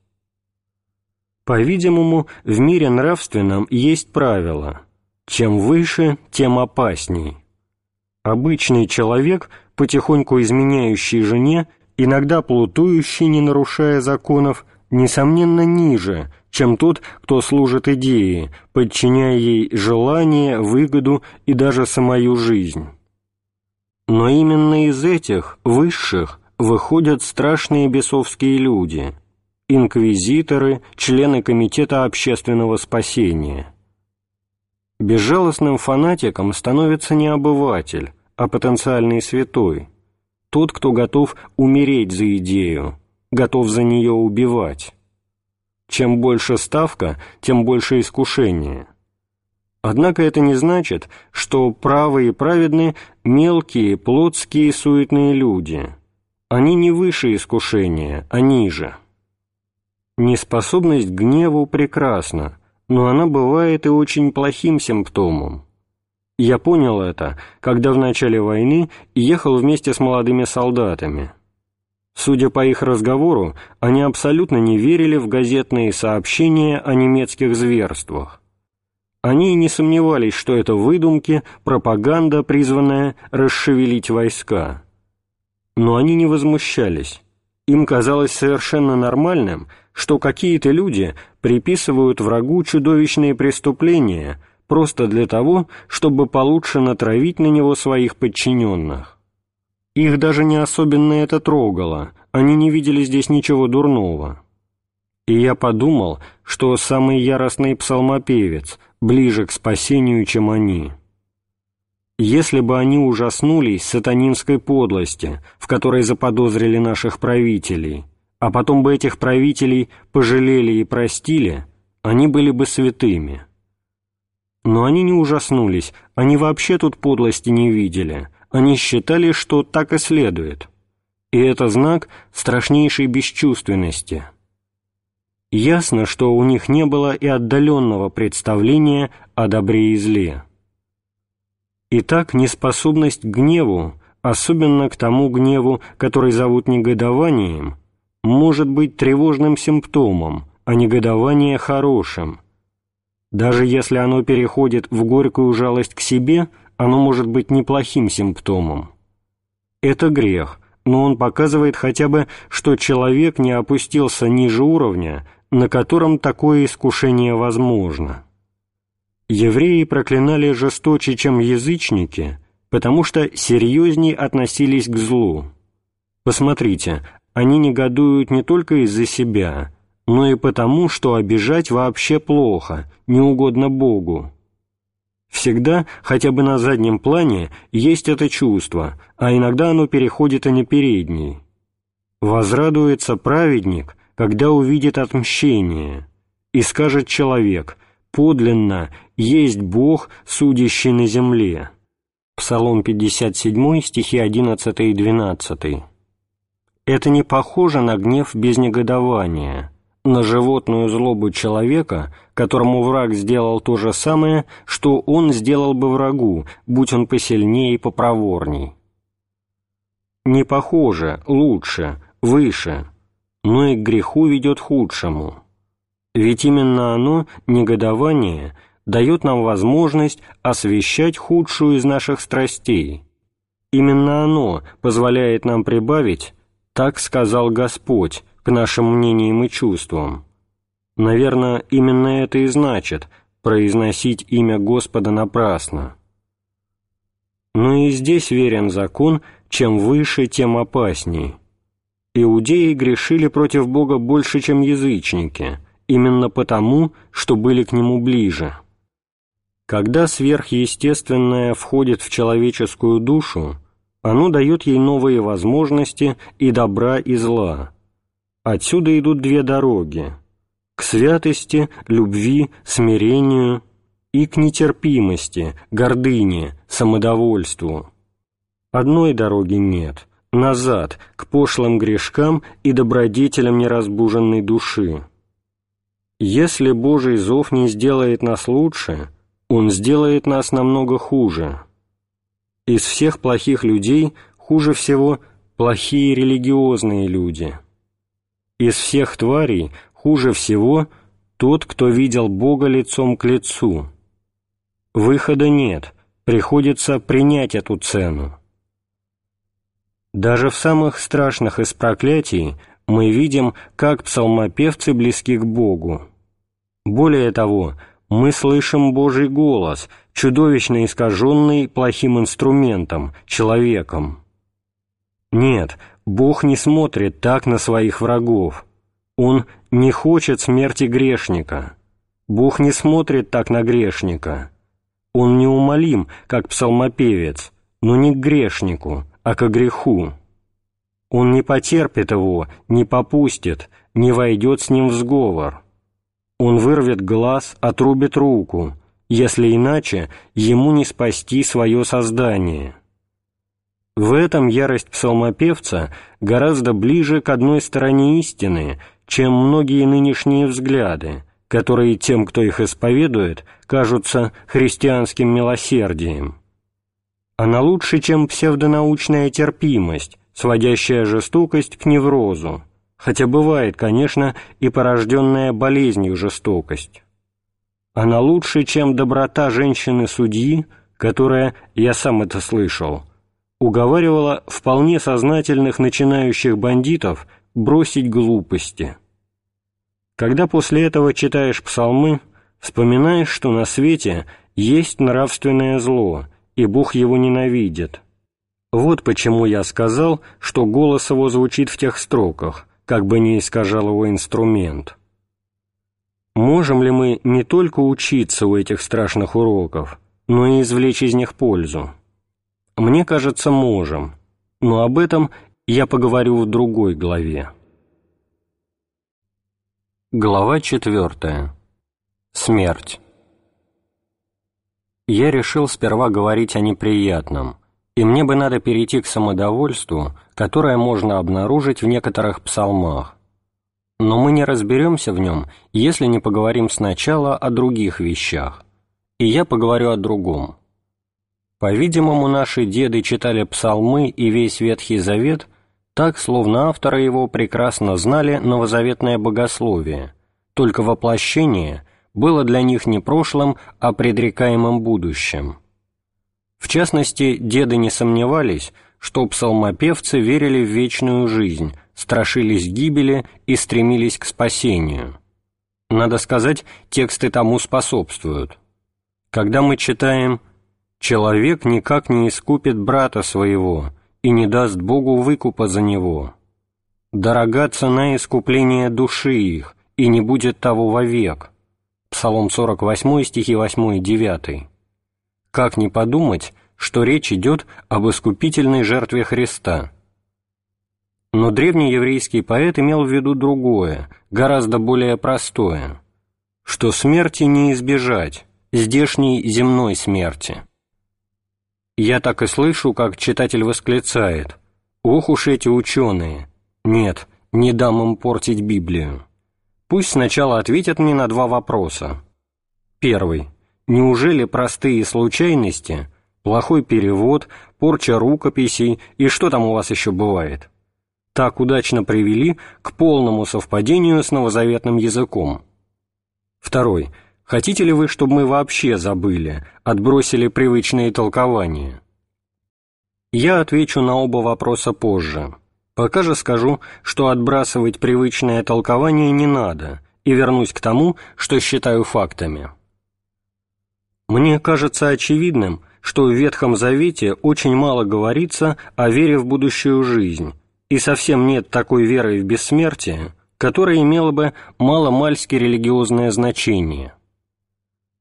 По-видимому, в мире нравственном есть правило «чем выше, тем опасней». Обычный человек, потихоньку изменяющий жене, иногда плутующий, не нарушая законов, несомненно ниже, чем тот, кто служит идее, подчиняя ей желание, выгоду и даже самую жизнь. Но именно из этих, высших, выходят страшные бесовские люди, инквизиторы, члены Комитета общественного спасения. Безжалостным фанатиком становится не обыватель, а потенциальный святой, тот, кто готов умереть за идею, готов за нее убивать. Чем больше ставка, тем больше искушение. Однако это не значит, что правые и праведные – мелкие, плотские, суетные люди. Они не выше искушения, а ниже. Неспособность к гневу прекрасна, но она бывает и очень плохим симптомом. Я понял это, когда в начале войны ехал вместе с молодыми солдатами – Судя по их разговору, они абсолютно не верили в газетные сообщения о немецких зверствах. Они не сомневались, что это выдумки, пропаганда, призванная расшевелить войска. Но они не возмущались. Им казалось совершенно нормальным, что какие-то люди приписывают врагу чудовищные преступления просто для того, чтобы получше натравить на него своих подчиненных. Их даже не особенно это трогало, они не видели здесь ничего дурного. И я подумал, что самый яростный псалмопевец ближе к спасению, чем они. Если бы они ужаснулись сатанинской подлости, в которой заподозрили наших правителей, а потом бы этих правителей пожалели и простили, они были бы святыми. Но они не ужаснулись, они вообще тут подлости не видели — они считали, что так и следует. И это знак страшнейшей бесчувственности. Ясно, что у них не было и отдаленного представления о добре и зле. Итак, неспособность к гневу, особенно к тому гневу, который зовут негодованием, может быть тревожным симптомом, а негодование – хорошим. Даже если оно переходит в горькую жалость к себе, оно может быть неплохим симптомом. Это грех, но он показывает хотя бы, что человек не опустился ниже уровня, на котором такое искушение возможно. Евреи проклинали жесточе, чем язычники, потому что серьезней относились к злу. Посмотрите, они негодуют не только из-за себя, но и потому, что обижать вообще плохо, неугодно Богу. Всегда, хотя бы на заднем плане, есть это чувство, а иногда оно переходит и на передний. Возрадуется праведник, когда увидит отмщение, и скажет человек, подлинно есть Бог, судящий на земле. Псалом 57, стихи 11 и 12. Это не похоже на гнев без негодования, на животную злобу человека, которому враг сделал то же самое, что он сделал бы врагу, будь он посильнее и попроворней. Не похоже, лучше, выше, но и к греху ведет худшему. Ведь именно оно, негодование, дает нам возможность освещать худшую из наших страстей. Именно оно позволяет нам прибавить «так сказал Господь» к нашим мнениям и чувствам. Наверное, именно это и значит произносить имя Господа напрасно. Но и здесь верен закон, чем выше, тем опасней. Иудеи грешили против Бога больше, чем язычники, именно потому, что были к Нему ближе. Когда сверхъестественное входит в человеческую душу, оно дает ей новые возможности и добра, и зла. Отсюда идут две дороги – к святости, любви, смирению и к нетерпимости, гордыне, самодовольству. Одной дороги нет – назад, к пошлым грешкам и добродетелям неразбуженной души. Если Божий зов не сделает нас лучше, Он сделает нас намного хуже. Из всех плохих людей хуже всего плохие религиозные люди. Из всех тварей хуже всего тот, кто видел Бога лицом к лицу. Выхода нет, приходится принять эту цену. Даже в самых страшных из проклятий мы видим, как псалмопевцы близки к Богу. Более того, мы слышим Божий голос, чудовищно искаженный плохим инструментом, человеком. Нет, Бог не смотрит так на своих врагов. Он не хочет смерти грешника. Бог не смотрит так на грешника. Он неумолим, как псалмопевец, но не к грешнику, а к греху. Он не потерпит его, не попустит, не войдет с ним в сговор. Он вырвет глаз, отрубит руку, если иначе ему не спасти свое создание. В этом ярость псалмопевца гораздо ближе к одной стороне истины, чем многие нынешние взгляды, которые тем, кто их исповедует, кажутся христианским милосердием. Она лучше, чем псевдонаучная терпимость, сводящая жестокость к неврозу, хотя бывает, конечно, и порожденная болезнью жестокость. Она лучше, чем доброта женщины-судьи, которая, я сам это слышал, уговаривала вполне сознательных начинающих бандитов бросить глупости. Когда после этого читаешь псалмы, вспоминаешь, что на свете есть нравственное зло, и Бог его ненавидит. Вот почему я сказал, что голос его звучит в тех строках, как бы не искажал его инструмент. Можем ли мы не только учиться у этих страшных уроков, но и извлечь из них пользу? Мне кажется, можем, но об этом я поговорю в другой главе. Глава четвертая. Смерть. Я решил сперва говорить о неприятном – и мне бы надо перейти к самодовольству, которое можно обнаружить в некоторых псалмах. Но мы не разберемся в нем, если не поговорим сначала о других вещах. И я поговорю о другом. По-видимому, наши деды читали псалмы и весь Ветхий Завет так, словно авторы его прекрасно знали новозаветное богословие, только воплощение было для них не прошлым, а предрекаемым будущим. В частности, деды не сомневались, что псалмопевцы верили в вечную жизнь, страшились гибели и стремились к спасению. Надо сказать, тексты тому способствуют. Когда мы читаем «Человек никак не искупит брата своего и не даст Богу выкупа за него. Дорога цена искупления души их, и не будет того вовек». Псалом 48, стихи 8 и 9. Как не подумать, что речь идет об искупительной жертве Христа? Но древний еврейский поэт имел в виду другое, гораздо более простое, что смерти не избежать, здешней земной смерти. Я так и слышу, как читатель восклицает «Ох уж эти ученые! Нет, не дам им портить Библию!» пусть сначала ответят мне на два вопроса. Первый. Неужели простые случайности, плохой перевод, порча рукописей и что там у вас еще бывает, так удачно привели к полному совпадению с новозаветным языком? Второй. Хотите ли вы, чтобы мы вообще забыли, отбросили привычные толкования? Я отвечу на оба вопроса позже. Пока же скажу, что отбрасывать привычное толкование не надо, и вернусь к тому, что считаю фактами. Мне кажется очевидным, что в Ветхом Завете очень мало говорится о вере в будущую жизнь, и совсем нет такой веры в бессмертие, которая имела бы маломальски религиозное значение.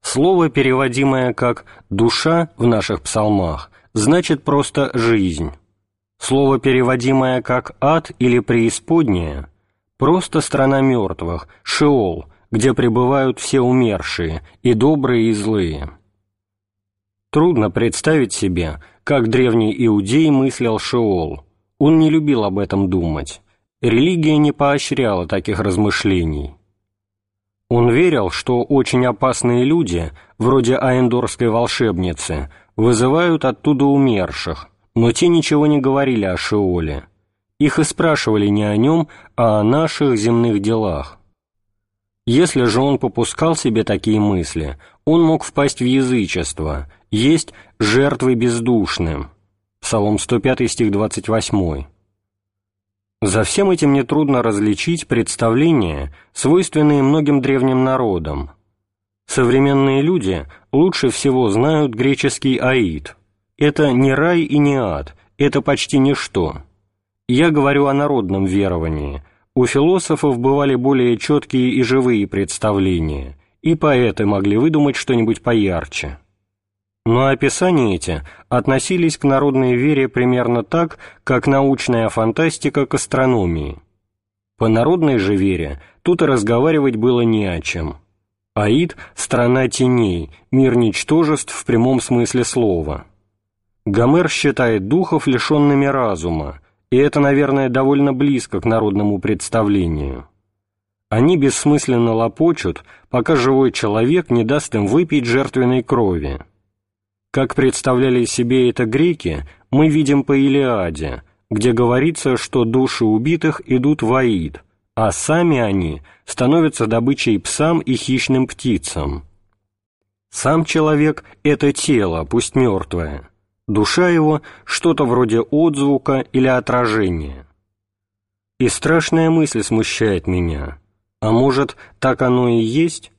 Слово, переводимое как «душа» в наших псалмах, значит просто «жизнь». Слово, переводимое как «ад» или «преисподняя», просто «страна мертвых», «шеол», где пребывают все умершие, и добрые, и злые. Трудно представить себе, как древний иудей мыслил Шеол. Он не любил об этом думать. Религия не поощряла таких размышлений. Он верил, что очень опасные люди, вроде аэндорской волшебницы, вызывают оттуда умерших, но те ничего не говорили о Шеоле. Их и спрашивали не о нем, а о наших земных делах. Если же он попускал себе такие мысли, он мог впасть в язычество, есть жертвы бездушным. Псалом 105, стих 28. За всем этим нетрудно различить представления, свойственные многим древним народам. Современные люди лучше всего знают греческий аид. Это не рай и не ад, это почти ничто. Я говорю о народном веровании – у философов бывали более четкие и живые представления, и поэты могли выдумать что-нибудь поярче. Но описания эти относились к народной вере примерно так, как научная фантастика к астрономии. По народной же вере тут и разговаривать было не о чем. Аид – страна теней, мир ничтожеств в прямом смысле слова. Гомер считает духов лишенными разума, и это, наверное, довольно близко к народному представлению. Они бессмысленно лопочут, пока живой человек не даст им выпить жертвенной крови. Как представляли себе это греки, мы видим по Илиаде, где говорится, что души убитых идут в Аид, а сами они становятся добычей псам и хищным птицам. Сам человек — это тело, пусть мертвое, душа его — что-то вроде отзвука или отражения. И страшная мысль смущает меня. А может, так оно и есть?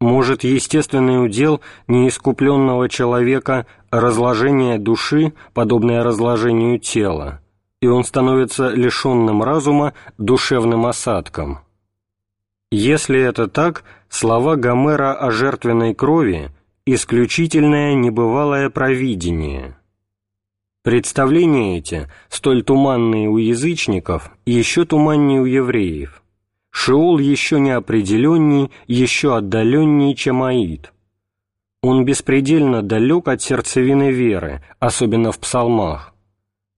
Может, естественный удел неискупленного человека — разложение души, подобное разложению тела, и он становится лишенным разума душевным осадком. Если это так, слова Гомера о жертвенной крови исключительное небывалое провидение. Представления эти, столь туманные у язычников, еще туманнее у евреев. Шеол еще неопределенней, еще отдаленнее, чем Аид. Он беспредельно далек от сердцевины веры, особенно в псалмах.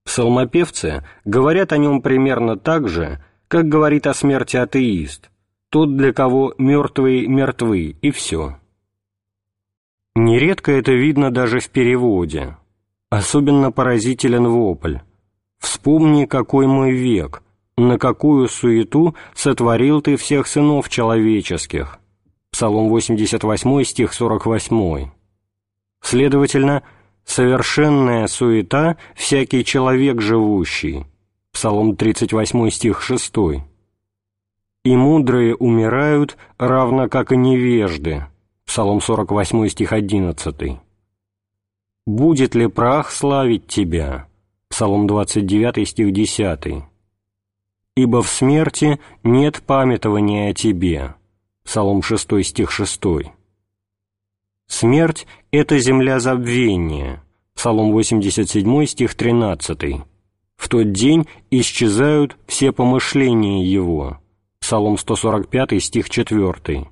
Псалмопевцы говорят о нем примерно так же, как говорит о смерти атеист, тот, для кого мертвые мертвы, и все. Нередко это видно даже в переводе. Особенно поразителен вопль. «Вспомни, какой мой век, на какую суету сотворил ты всех сынов человеческих». Псалом 88, стих 48. Следовательно, «совершенная суета всякий человек живущий». Псалом 38, стих 6. «И мудрые умирают, равно как и невежды». Псалом 48, стих 11. «Будет ли прах славить тебя?» Псалом 29, стих 10. «Ибо в смерти нет памятования о тебе». Псалом 6, стих 6. «Смерть — это земля забвения». Псалом 87, стих 13. «В тот день исчезают все помышления его». Псалом 145, стих 4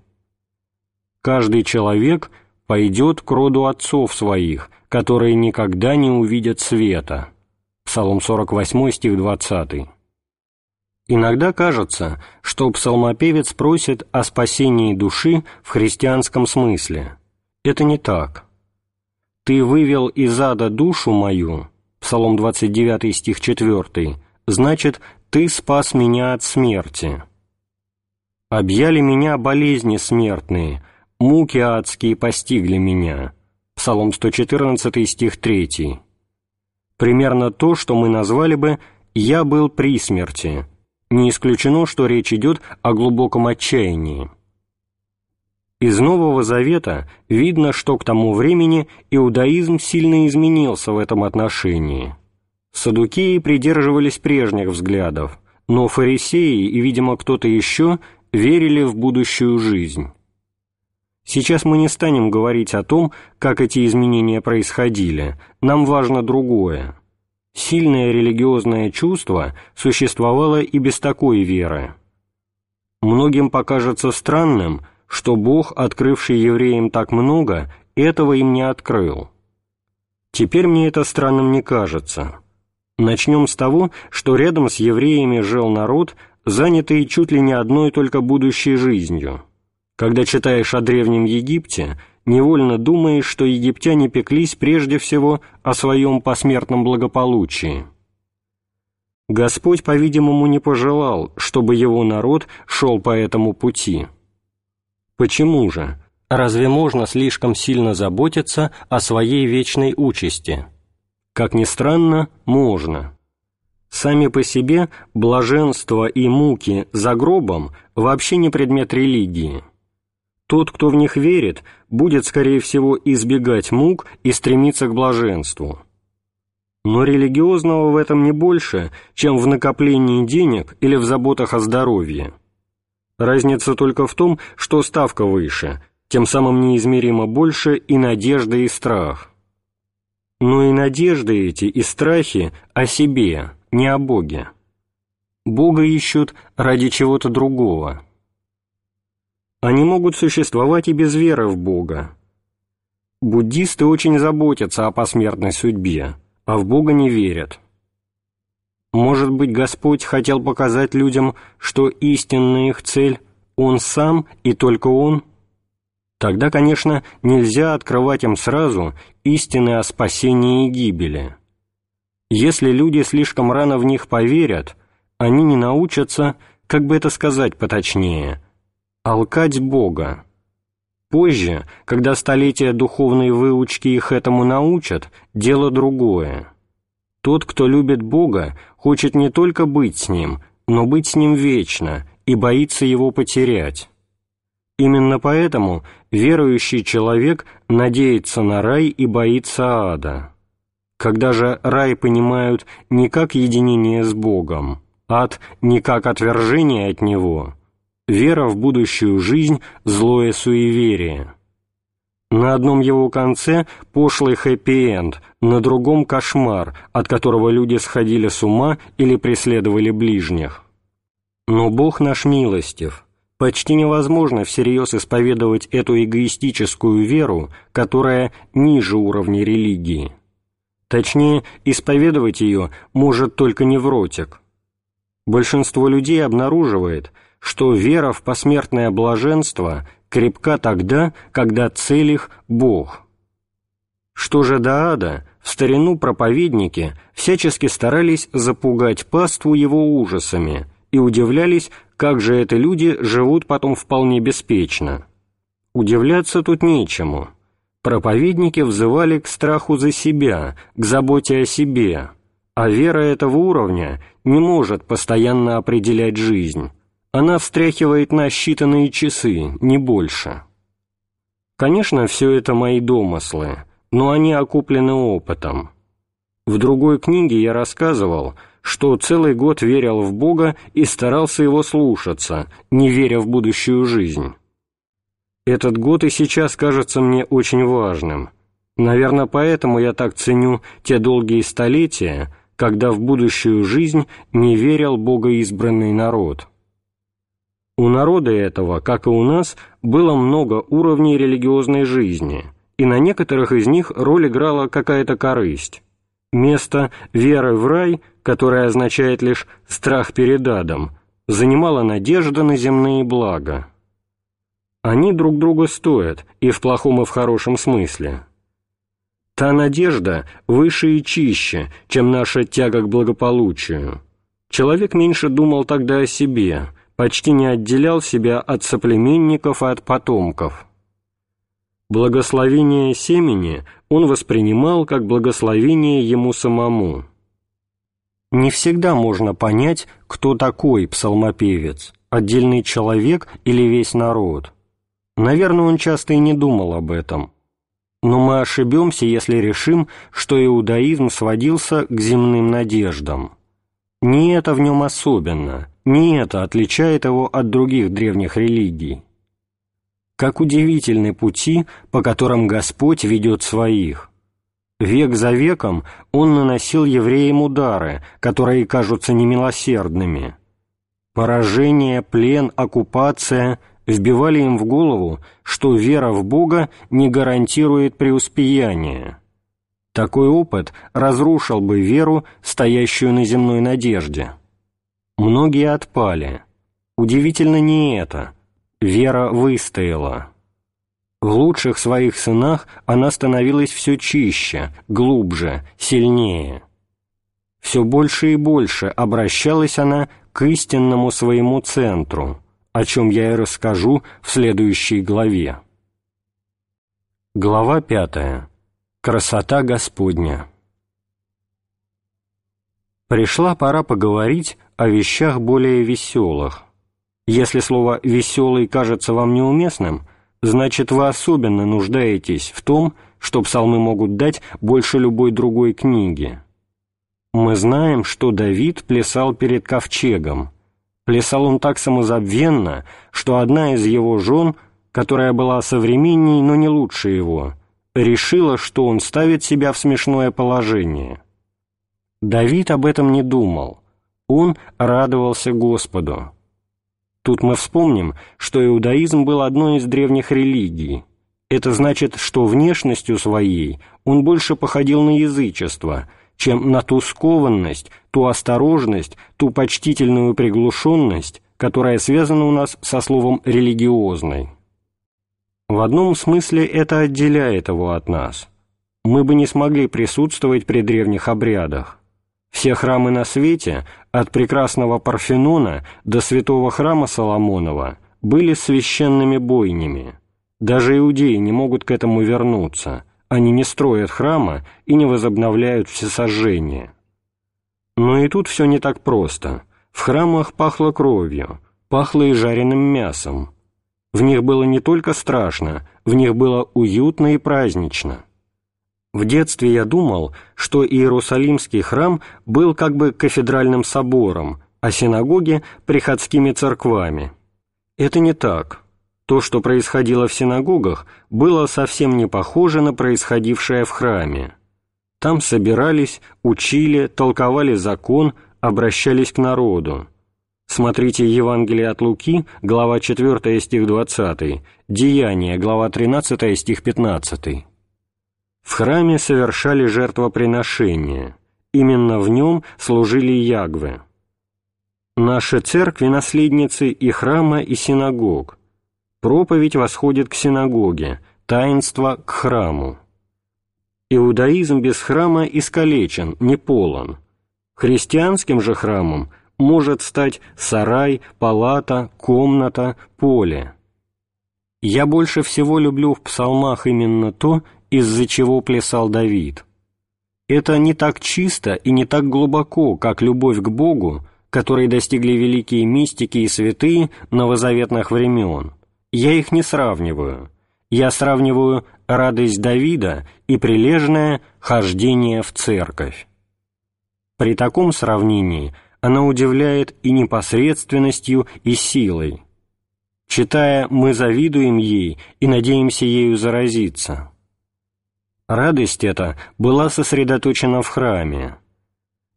каждый человек пойдет к роду отцов своих, которые никогда не увидят света». Псалом 48, стих 20. Иногда кажется, что псалмопевец просит о спасении души в христианском смысле. Это не так. «Ты вывел из ада душу мою» Псалом 29 стих 4, значит «Ты спас меня от смерти». «Объяли меня болезни смертные, муки адские постигли меня» Псалом 114 стих 3. Примерно то, что мы назвали бы «я был при смерти», не исключено, что речь идет о глубоком отчаянии. Из Нового Завета видно, что к тому времени иудаизм сильно изменился в этом отношении. Садукеи придерживались прежних взглядов, но фарисеи и, видимо, кто-то еще верили в будущую жизнь. Сейчас мы не станем говорить о том, как эти изменения происходили, нам важно другое – Сильное религиозное чувство существовало и без такой веры. Многим покажется странным, что Бог, открывший евреям так много, этого им не открыл. Теперь мне это странным не кажется. Начнем с того, что рядом с евреями жил народ, занятый чуть ли не одной только будущей жизнью. Когда читаешь о Древнем Египте, невольно думаешь, что египтяне пеклись прежде всего о своем посмертном благополучии. Господь, по-видимому, не пожелал, чтобы его народ шел по этому пути. Почему же? Разве можно слишком сильно заботиться о своей вечной участи? Как ни странно, можно. Сами по себе блаженство и муки за гробом вообще не предмет религии – тот, кто в них верит, будет, скорее всего, избегать мук и стремиться к блаженству. Но религиозного в этом не больше, чем в накоплении денег или в заботах о здоровье. Разница только в том, что ставка выше, тем самым неизмеримо больше и надежда, и страх. Но и надежды эти, и страхи о себе, не о Боге. Бога ищут ради чего-то другого – они могут существовать и без веры в Бога. Буддисты очень заботятся о посмертной судьбе, а в Бога не верят. Может быть, Господь хотел показать людям, что истинная их цель – Он сам и только Он? Тогда, конечно, нельзя открывать им сразу истины о спасении и гибели. Если люди слишком рано в них поверят, они не научатся, как бы это сказать поточнее – алкать Бога. Позже, когда столетия духовной выучки их этому научат, дело другое. Тот, кто любит Бога, хочет не только быть с Ним, но быть с Ним вечно и боится Его потерять. Именно поэтому верующий человек надеется на рай и боится ада. Когда же рай понимают не как единение с Богом, ад не как отвержение от Него – вера в будущую жизнь – злое суеверие. На одном его конце пошлый хэппи-энд, на другом – кошмар, от которого люди сходили с ума или преследовали ближних. Но Бог наш милостив. Почти невозможно всерьез исповедовать эту эгоистическую веру, которая ниже уровня религии. Точнее, исповедовать ее может только невротик. Большинство людей обнаруживает – что вера в посмертное блаженство крепка тогда, когда цель их – Бог. Что же до ада, в старину проповедники всячески старались запугать паству его ужасами и удивлялись, как же это люди живут потом вполне беспечно. Удивляться тут нечему. Проповедники взывали к страху за себя, к заботе о себе, а вера этого уровня не может постоянно определять жизнь, она встряхивает на считанные часы, не больше. Конечно, все это мои домыслы, но они окуплены опытом. В другой книге я рассказывал, что целый год верил в Бога и старался Его слушаться, не веря в будущую жизнь. Этот год и сейчас кажется мне очень важным. Наверное, поэтому я так ценю те долгие столетия, когда в будущую жизнь не верил богоизбранный народ». У народа этого, как и у нас, было много уровней религиозной жизни, и на некоторых из них роль играла какая-то корысть. Место веры в рай, которое означает лишь «страх перед адом», занимала надежда на земные блага. Они друг друга стоят, и в плохом, и в хорошем смысле. Та надежда выше и чище, чем наша тяга к благополучию. Человек меньше думал тогда о себе, почти не отделял себя от соплеменников и от потомков. Благословение семени он воспринимал как благословение ему самому. Не всегда можно понять, кто такой псалмопевец, отдельный человек или весь народ. Наверное, он часто и не думал об этом. Но мы ошибемся, если решим, что иудаизм сводился к земным надеждам. Не это в нем особенно, не это отличает его от других древних религий. Как удивительны пути, по которым Господь ведет своих. Век за веком Он наносил евреям удары, которые кажутся немилосердными. Поражение, плен, оккупация вбивали им в голову, что вера в Бога не гарантирует преуспеяние. Такой опыт разрушил бы веру, стоящую на земной надежде. Многие отпали. Удивительно не это. Вера выстояла. В лучших своих сынах она становилась все чище, глубже, сильнее. Все больше и больше обращалась она к истинному своему центру, о чем я и расскажу в следующей главе. Глава пятая. Красота Господня. Пришла пора поговорить о вещах более веселых. Если слово «веселый» кажется вам неуместным, значит, вы особенно нуждаетесь в том, что псалмы могут дать больше любой другой книги. Мы знаем, что Давид плясал перед ковчегом. Плясал он так самозабвенно, что одна из его жен, которая была современней, но не лучше его, решила, что он ставит себя в смешное положение. Давид об этом не думал. Он радовался Господу. Тут мы вспомним, что иудаизм был одной из древних религий. Это значит, что внешностью своей он больше походил на язычество, чем на ту скованность, ту осторожность, ту почтительную приглушенность, которая связана у нас со словом «религиозный». В одном смысле это отделяет его от нас. Мы бы не смогли присутствовать при древних обрядах. Все храмы на свете, от прекрасного Парфенона до святого храма Соломонова, были священными бойнями. Даже иудеи не могут к этому вернуться. Они не строят храма и не возобновляют всесожжения. Но и тут все не так просто. В храмах пахло кровью, пахло и жареным мясом, в них было не только страшно, в них было уютно и празднично. В детстве я думал, что Иерусалимский храм был как бы кафедральным собором, а синагоги – приходскими церквами. Это не так. То, что происходило в синагогах, было совсем не похоже на происходившее в храме. Там собирались, учили, толковали закон, обращались к народу. Смотрите Евангелие от Луки, глава 4, стих 20, Деяния, глава 13, стих 15. В храме совершали жертвоприношения. Именно в нем служили ягвы. Наши церкви – наследницы и храма, и синагог. Проповедь восходит к синагоге, таинство – к храму. Иудаизм без храма искалечен, не полон. Христианским же храмом может стать сарай, палата, комната, поле. Я больше всего люблю в псалмах именно то, из-за чего плясал Давид. Это не так чисто и не так глубоко, как любовь к Богу, которой достигли великие мистики и святые новозаветных времен. Я их не сравниваю. Я сравниваю радость Давида и прилежное хождение в церковь. При таком сравнении – она удивляет и непосредственностью, и силой. Читая, мы завидуем ей и надеемся ею заразиться. Радость эта была сосредоточена в храме.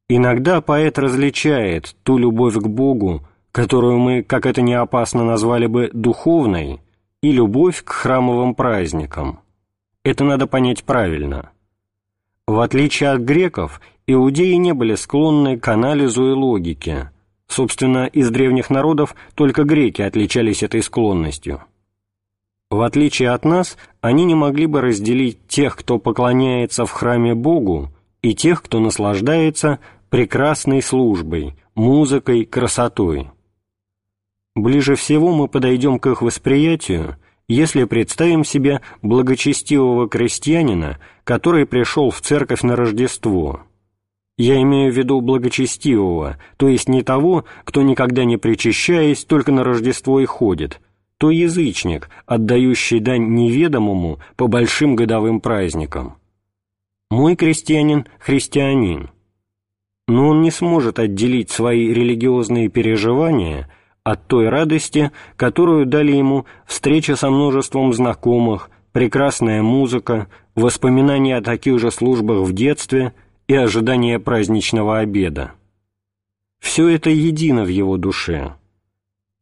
Иногда поэт различает ту любовь к Богу, которую мы, как это не опасно назвали бы, духовной, и любовь к храмовым праздникам. Это надо понять правильно. В отличие от греков, иудеи не были склонны к анализу и логике. Собственно, из древних народов только греки отличались этой склонностью. В отличие от нас, они не могли бы разделить тех, кто поклоняется в храме Богу, и тех, кто наслаждается прекрасной службой, музыкой, красотой. Ближе всего мы подойдем к их восприятию, если представим себе благочестивого крестьянина, который пришел в церковь на Рождество. Я имею в виду благочестивого, то есть не того, кто никогда не причащаясь, только на Рождество и ходит, то язычник, отдающий дань неведомому по большим годовым праздникам. Мой крестьянин – христианин. Но он не сможет отделить свои религиозные переживания – от той радости, которую дали ему встреча со множеством знакомых, прекрасная музыка, воспоминания о таких же службах в детстве и ожидание праздничного обеда. Все это едино в его душе.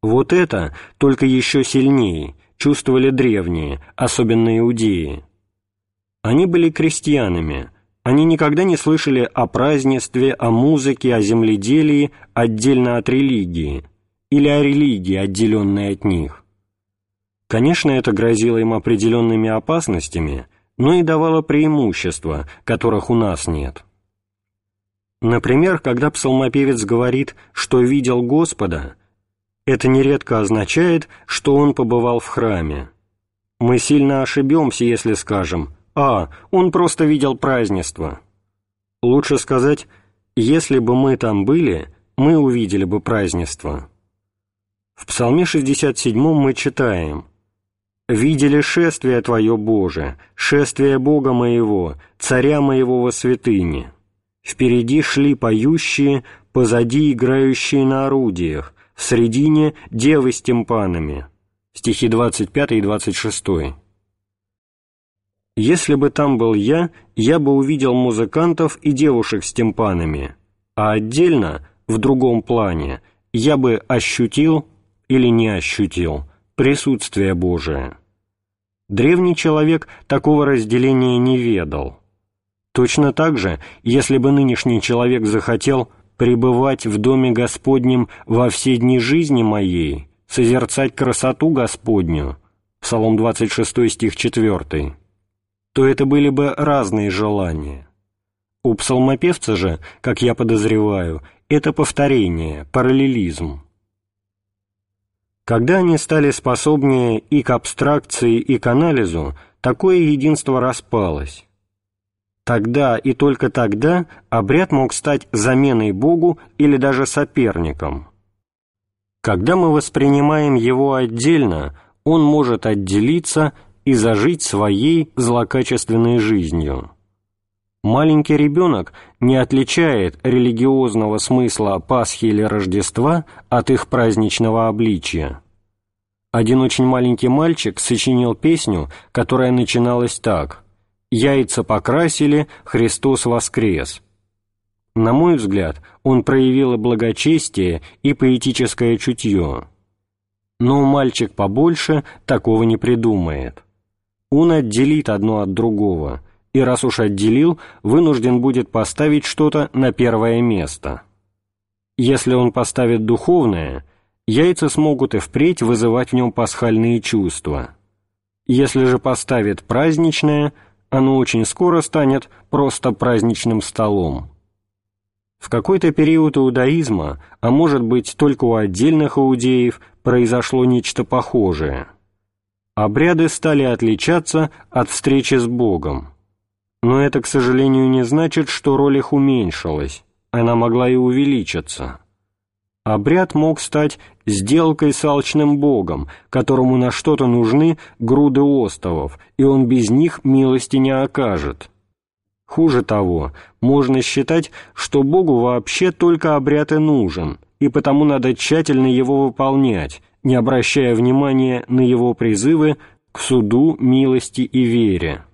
Вот это только еще сильнее чувствовали древние, особенно иудеи. Они были крестьянами, они никогда не слышали о празднестве, о музыке, о земледелии отдельно от религии – или о религии, отделенной от них. Конечно, это грозило им определенными опасностями, но и давало преимущества, которых у нас нет. Например, когда псалмопевец говорит, что видел Господа, это нередко означает, что он побывал в храме. Мы сильно ошибемся, если скажем «А, он просто видел празднество». Лучше сказать «Если бы мы там были, мы увидели бы празднество». В Псалме 67 мы читаем «Видели шествие Твое, Боже, шествие Бога моего, царя моего во святыне. Впереди шли поющие, позади играющие на орудиях, в средине девы с тимпанами». Стихи 25 и 26. «Если бы там был я, я бы увидел музыкантов и девушек с тимпанами, а отдельно, в другом плане, я бы ощутил или не ощутил присутствие Божие. Древний человек такого разделения не ведал. Точно так же, если бы нынешний человек захотел пребывать в Доме Господнем во все дни жизни моей, созерцать красоту Господню, Псалом 26 стих 4, то это были бы разные желания. У псалмопевца же, как я подозреваю, это повторение, параллелизм. Когда они стали способнее и к абстракции, и к анализу, такое единство распалось. Тогда и только тогда обряд мог стать заменой Богу или даже соперником. Когда мы воспринимаем его отдельно, он может отделиться и зажить своей злокачественной жизнью. Маленький ребенок не отличает религиозного смысла Пасхи или Рождества от их праздничного обличия. Один очень маленький мальчик сочинил песню, которая начиналась так «Яйца покрасили, Христос воскрес». На мой взгляд, он проявил благочестие, и поэтическое чутье. Но мальчик побольше такого не придумает. Он отделит одно от другого – и раз уж отделил, вынужден будет поставить что-то на первое место. Если он поставит духовное, яйца смогут и впредь вызывать в нем пасхальные чувства. Если же поставит праздничное, оно очень скоро станет просто праздничным столом. В какой-то период иудаизма, а может быть только у отдельных иудеев, произошло нечто похожее. Обряды стали отличаться от встречи с Богом. Но это, к сожалению, не значит, что роль их уменьшилась, она могла и увеличиться. Обряд мог стать сделкой с алчным богом, которому на что-то нужны груды остовов, и он без них милости не окажет. Хуже того, можно считать, что Богу вообще только обряд и нужен, и потому надо тщательно его выполнять, не обращая внимания на его призывы к суду, милости и вере.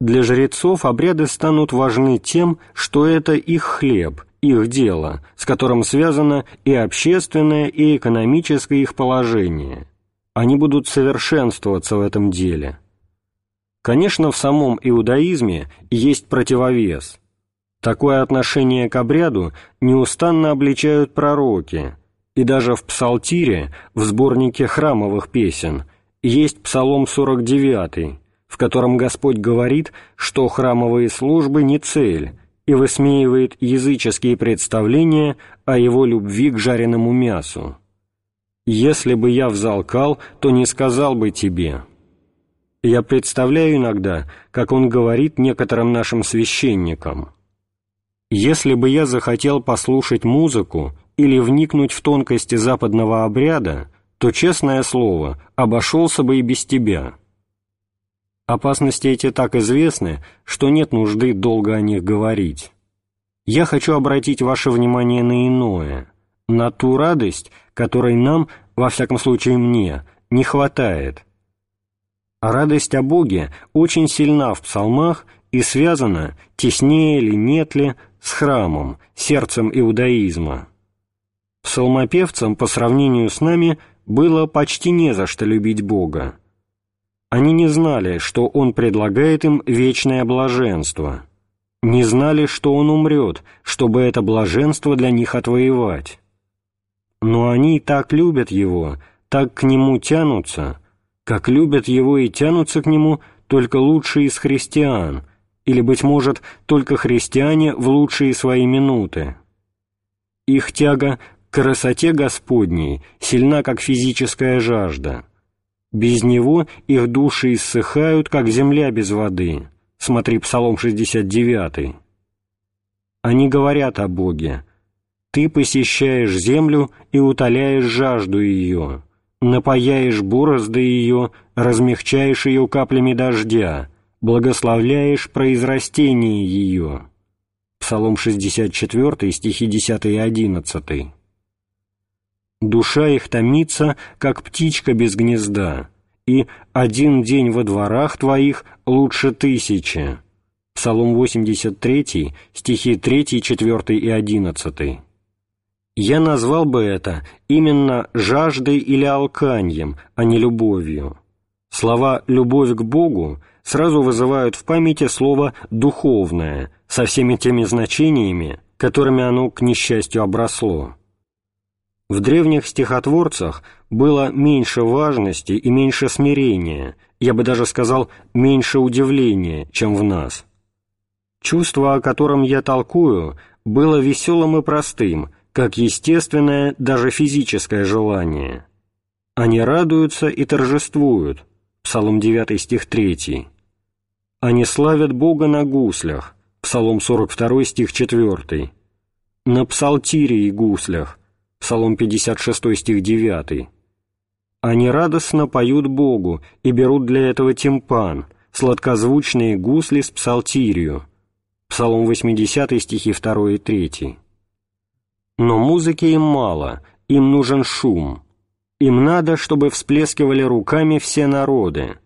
Для жрецов обряды станут важны тем, что это их хлеб, их дело, с которым связано и общественное, и экономическое их положение. Они будут совершенствоваться в этом деле. Конечно, в самом иудаизме есть противовес. Такое отношение к обряду неустанно обличают пророки, и даже в Псалтире, в сборнике храмовых песен, есть Псалом 49, в котором Господь говорит, что храмовые службы не цель, и высмеивает языческие представления о его любви к жареному мясу. «Если бы я взалкал, то не сказал бы тебе». Я представляю иногда, как он говорит некоторым нашим священникам. «Если бы я захотел послушать музыку или вникнуть в тонкости западного обряда, то, честное слово, обошелся бы и без тебя». Опасности эти так известны, что нет нужды долго о них говорить. Я хочу обратить ваше внимание на иное, на ту радость, которой нам, во всяком случае мне, не хватает. Радость о Боге очень сильна в псалмах и связана, теснее ли, нет ли, с храмом, сердцем иудаизма. Псалмопевцам по сравнению с нами было почти не за что любить Бога они не знали, что Он предлагает им вечное блаженство, не знали, что Он умрет, чтобы это блаженство для них отвоевать. Но они так любят Его, так к Нему тянутся, как любят Его и тянутся к Нему только лучшие из христиан, или, быть может, только христиане в лучшие свои минуты. Их тяга к красоте Господней сильна, как физическая жажда – без него их души иссыхают, как земля без воды. Смотри Псалом 69. Они говорят о Боге. Ты посещаешь землю и утоляешь жажду ее, напаяешь борозды ее, размягчаешь ее каплями дождя, благословляешь произрастение ее. Псалом 64, стихи 10 и 11. Душа их томится, как птичка без гнезда, и «один день во дворах твоих лучше тысячи». Псалом 83, стихи 3, 4 и 11. Я назвал бы это именно жаждой или алканьем, а не любовью. Слова «любовь к Богу» сразу вызывают в памяти слово «духовное» со всеми теми значениями, которыми оно, к несчастью, обросло. В древних стихотворцах было меньше важности и меньше смирения, я бы даже сказал, меньше удивления, чем в нас. Чувство, о котором я толкую, было веселым и простым, как естественное, даже физическое желание. Они радуются и торжествуют, Псалом 9 стих 3. Они славят Бога на гуслях, Псалом 42 стих 4. На псалтире и гуслях, Псалом 56 стих 9. Они радостно поют Богу и берут для этого тимпан, сладкозвучные гусли с псалтирью. Псалом 80 стихи 2 и 3. Но музыки им мало, им нужен шум. Им надо, чтобы всплескивали руками все народы.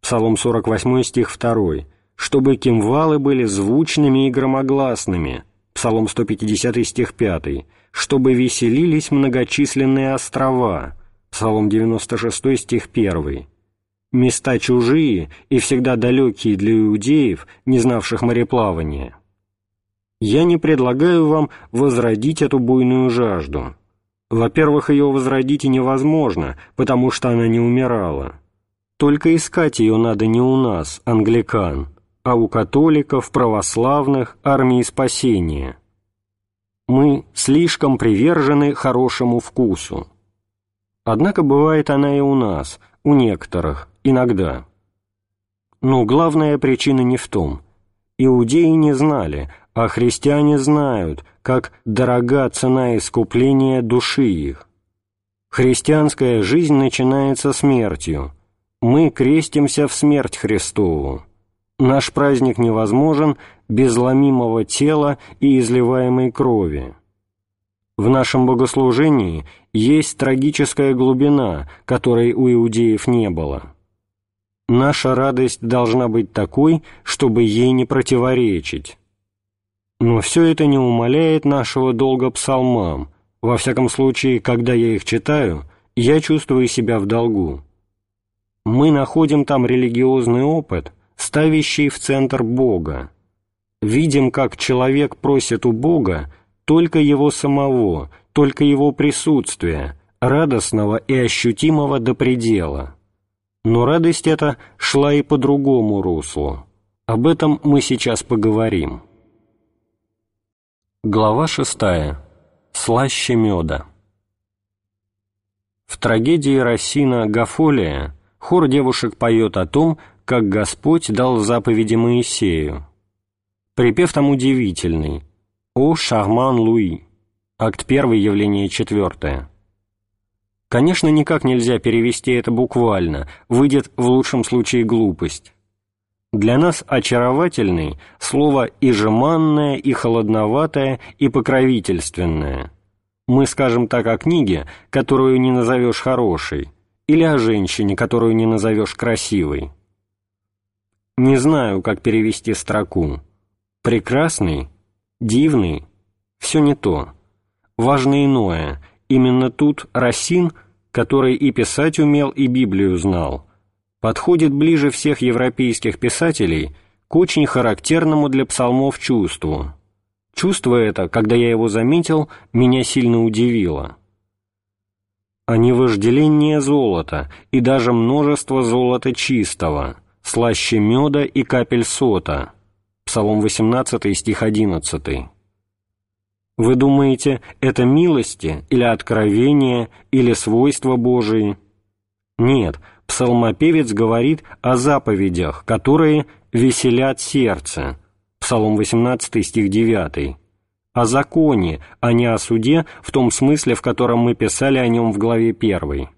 Псалом 48 стих 2. Чтобы кимвалы были звучными и громогласными. Псалом 150 стих 5 чтобы веселились многочисленные острова, Псалом 96 стих 1, места чужие и всегда далекие для иудеев, не знавших мореплавания. Я не предлагаю вам возродить эту буйную жажду. Во-первых, ее возродить и невозможно, потому что она не умирала. Только искать ее надо не у нас, англикан, а у католиков, православных, армии спасения – мы слишком привержены хорошему вкусу. Однако бывает она и у нас, у некоторых, иногда. Но главная причина не в том. Иудеи не знали, а христиане знают, как дорога цена искупления души их. Христианская жизнь начинается смертью. Мы крестимся в смерть Христову. Наш праздник невозможен без ломимого тела и изливаемой крови. В нашем богослужении есть трагическая глубина, которой у иудеев не было. Наша радость должна быть такой, чтобы ей не противоречить. Но все это не умаляет нашего долга псалмам, во всяком случае, когда я их читаю, я чувствую себя в долгу. Мы находим там религиозный опыт – ставящий в центр Бога. видим, как человек просит у Бога только Его самого, только Его присутствия, радостного и ощутимого до предела. Но радость эта шла и по другому руслу. Об этом мы сейчас поговорим. Глава шестая. Слаще меда. В трагедии Рассина «Гафолия» хор девушек поет о том, как Господь дал заповеди Моисею. Припев там удивительный «О Шарман Луи» акт 1, явление 4. Конечно, никак нельзя перевести это буквально, выйдет в лучшем случае глупость. Для нас очаровательный слово и жеманное, и холодноватое, и покровительственное. Мы скажем так о книге, которую не назовешь хорошей, или о женщине, которую не назовешь красивой. Не знаю, как перевести строку. Прекрасный, дивный, все не то. Важно иное. Именно тут Росин, который и писать умел, и Библию знал, подходит ближе всех европейских писателей к очень характерному для псалмов чувству. Чувство это, когда я его заметил, меня сильно удивило. А не вожделение золота и даже множество золота чистого, слаще меда и капель сота. Псалом 18, стих 11. Вы думаете, это милости или откровение или свойства Божии? Нет, псалмопевец говорит о заповедях, которые веселят сердце. Псалом 18, стих 9. О законе, а не о суде в том смысле, в котором мы писали о нем в главе 1.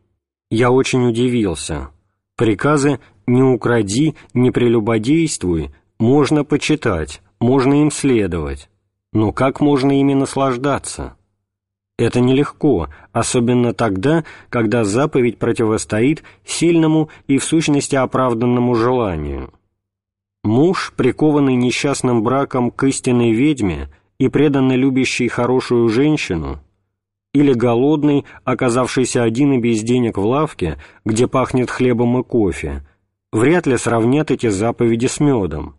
Я очень удивился. Приказы «не укради», «не прелюбодействуй» можно почитать, можно им следовать. Но как можно ими наслаждаться? Это нелегко, особенно тогда, когда заповедь противостоит сильному и в сущности оправданному желанию. Муж, прикованный несчастным браком к истинной ведьме и преданно любящий хорошую женщину, или голодный, оказавшийся один и без денег в лавке, где пахнет хлебом и кофе, вряд ли сравнят эти заповеди с медом,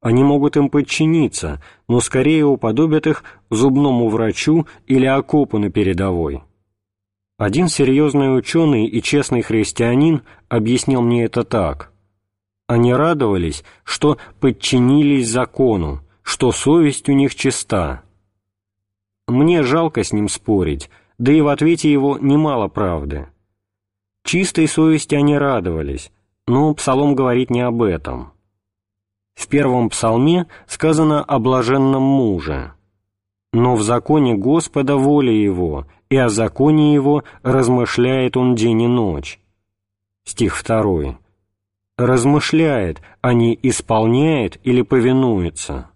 они могут им подчиниться, но скорее уподобят их зубному врачу или окопу на передовой. Один серьезный ученый и честный христианин объяснил мне это так. Они радовались, что подчинились закону, что совесть у них чиста. Мне жалко с ним спорить, да и в ответе его немало правды. Чистой совести они радовались, но Псалом говорит не об этом. В первом псалме сказано о блаженном муже. «Но в законе Господа воля его, и о законе его размышляет он день и ночь». Стих 2. «Размышляет, а не исполняет или повинуется».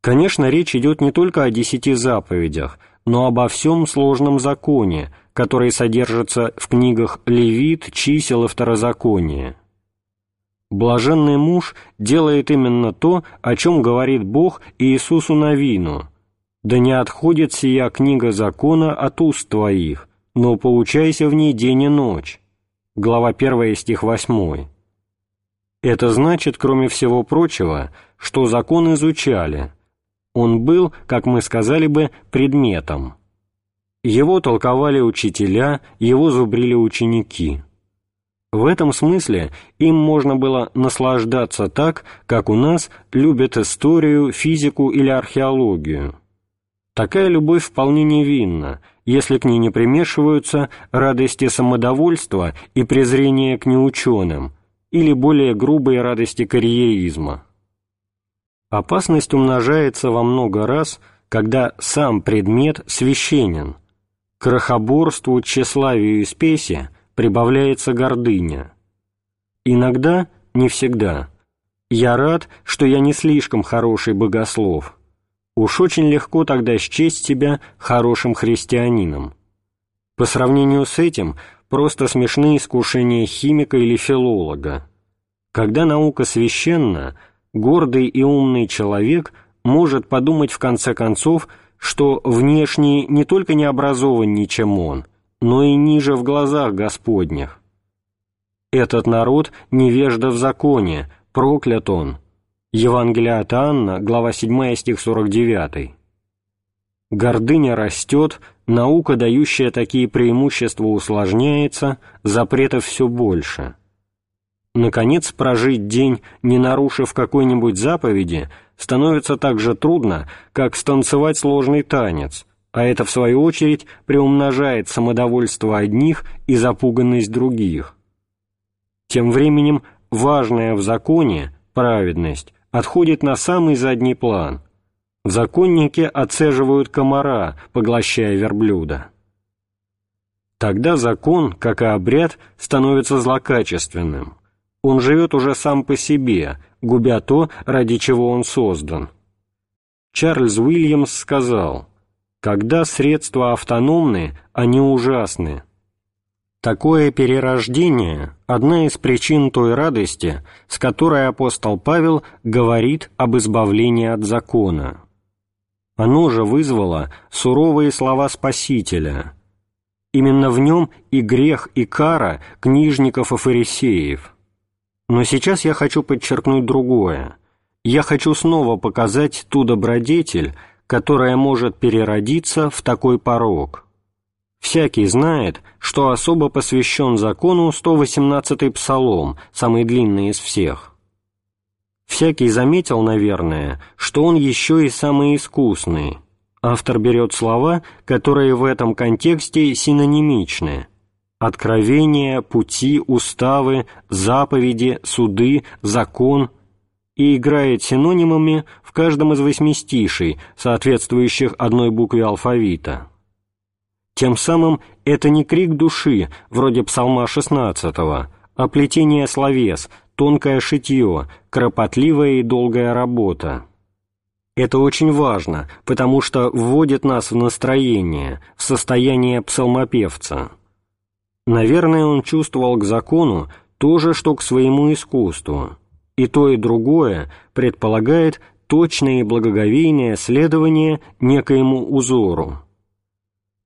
Конечно, речь идет не только о десяти заповедях, но обо всем сложном законе, который содержится в книгах Левит, Чисел и Второзаконие. Блаженный муж делает именно то, о чем говорит Бог Иисусу Навину. «Да не отходит сия книга закона от уст твоих, но поучайся в ней день и ночь». Глава 1, стих 8. Это значит, кроме всего прочего, что закон изучали. Он был, как мы сказали бы, предметом. Его толковали учителя, его зубрили ученики. В этом смысле им можно было наслаждаться так, как у нас любят историю, физику или археологию. Такая любовь вполне невинна, если к ней не примешиваются радости самодовольства и презрение к неученым, или более грубые радости карьеризма. Опасность умножается во много раз, когда сам предмет священен. К крохоборству, тщеславию и спеси – прибавляется гордыня. Иногда, не всегда. Я рад, что я не слишком хороший богослов. Уж очень легко тогда счесть себя хорошим христианином. По сравнению с этим, просто смешны искушения химика или филолога. Когда наука священна, гордый и умный человек может подумать в конце концов, что внешне не только не образованнее, чем он – но и ниже в глазах Господних. Этот народ невежда в законе, проклят он. Евангелие от Анна, глава 7, стих 49. Гордыня растет, наука, дающая такие преимущества, усложняется, запретов все больше. Наконец, прожить день, не нарушив какой-нибудь заповеди, становится так же трудно, как станцевать сложный танец, а это, в свою очередь, приумножает самодовольство одних и запуганность других. Тем временем важное в законе, праведность, отходит на самый задний план. В законнике отцеживают комара, поглощая верблюда. Тогда закон, как и обряд, становится злокачественным. Он живет уже сам по себе, губя то, ради чего он создан. Чарльз Уильямс сказал, «Когда средства автономны, они ужасны, Такое перерождение – одна из причин той радости, с которой апостол Павел говорит об избавлении от закона. Оно же вызвало суровые слова Спасителя. Именно в нем и грех, и кара книжников и фарисеев. Но сейчас я хочу подчеркнуть другое. Я хочу снова показать ту добродетель, которая может переродиться в такой порог – Всякий знает, что особо посвящен закону 118-й псалом, самый длинный из всех. Всякий заметил, наверное, что он еще и самый искусный. Автор берет слова, которые в этом контексте синонимичны. Откровения, пути, уставы, заповеди, суды, закон и играет синонимами в каждом из восьмистишей, соответствующих одной букве алфавита. Тем самым это не крик души, вроде псалма 16 а плетение словес, тонкое шитье, кропотливая и долгая работа. Это очень важно, потому что вводит нас в настроение, в состояние псалмопевца. Наверное, он чувствовал к закону то же, что к своему искусству, и то и другое предполагает точное и благоговейное следование некоему узору.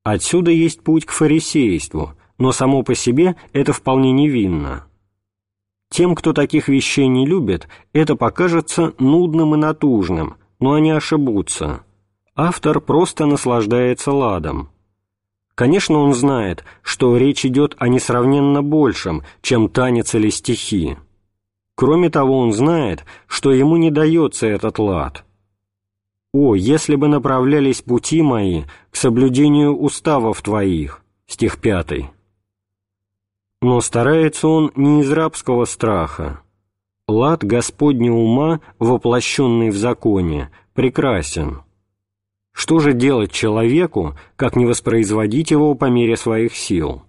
Отсюда есть путь к фарисейству, но само по себе это вполне невинно. Тем, кто таких вещей не любит, это покажется нудным и натужным, но они ошибутся. Автор просто наслаждается ладом. Конечно, он знает, что речь идет о несравненно большем, чем танец или стихи. Кроме того, он знает, что ему не дается этот лад – «О, если бы направлялись пути мои к соблюдению уставов твоих» стих 5. Но старается он не из рабского страха. Лад Господня ума, воплощенный в законе, прекрасен. Что же делать человеку, как не воспроизводить его по мере своих сил?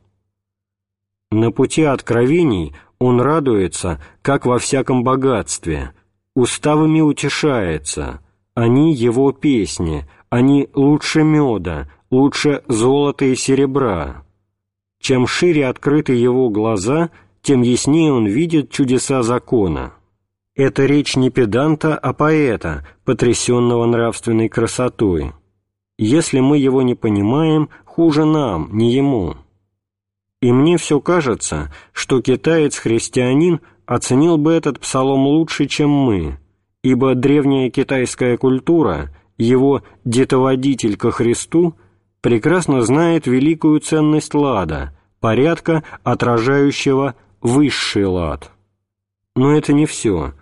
На пути откровений он радуется, как во всяком богатстве, уставами утешается – они его песни, они лучше меда, лучше золота и серебра. Чем шире открыты его глаза, тем яснее он видит чудеса закона. Это речь не педанта, а поэта, потрясенного нравственной красотой. Если мы его не понимаем, хуже нам, не ему. И мне все кажется, что китаец-христианин оценил бы этот псалом лучше, чем мы, ибо древняя китайская культура, его детоводитель ко Христу, прекрасно знает великую ценность лада, порядка, отражающего высший лад. Но это не все.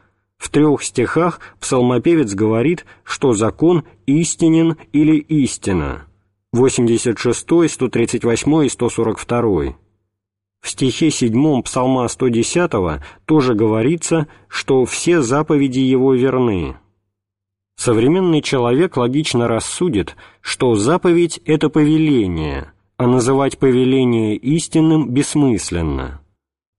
В трех стихах псалмопевец говорит, что закон истинен или истина. 86, 138 и 142. В стихе 7 Псалма 110 тоже говорится, что все заповеди его верны. Современный человек логично рассудит, что заповедь – это повеление, а называть повеление истинным бессмысленно.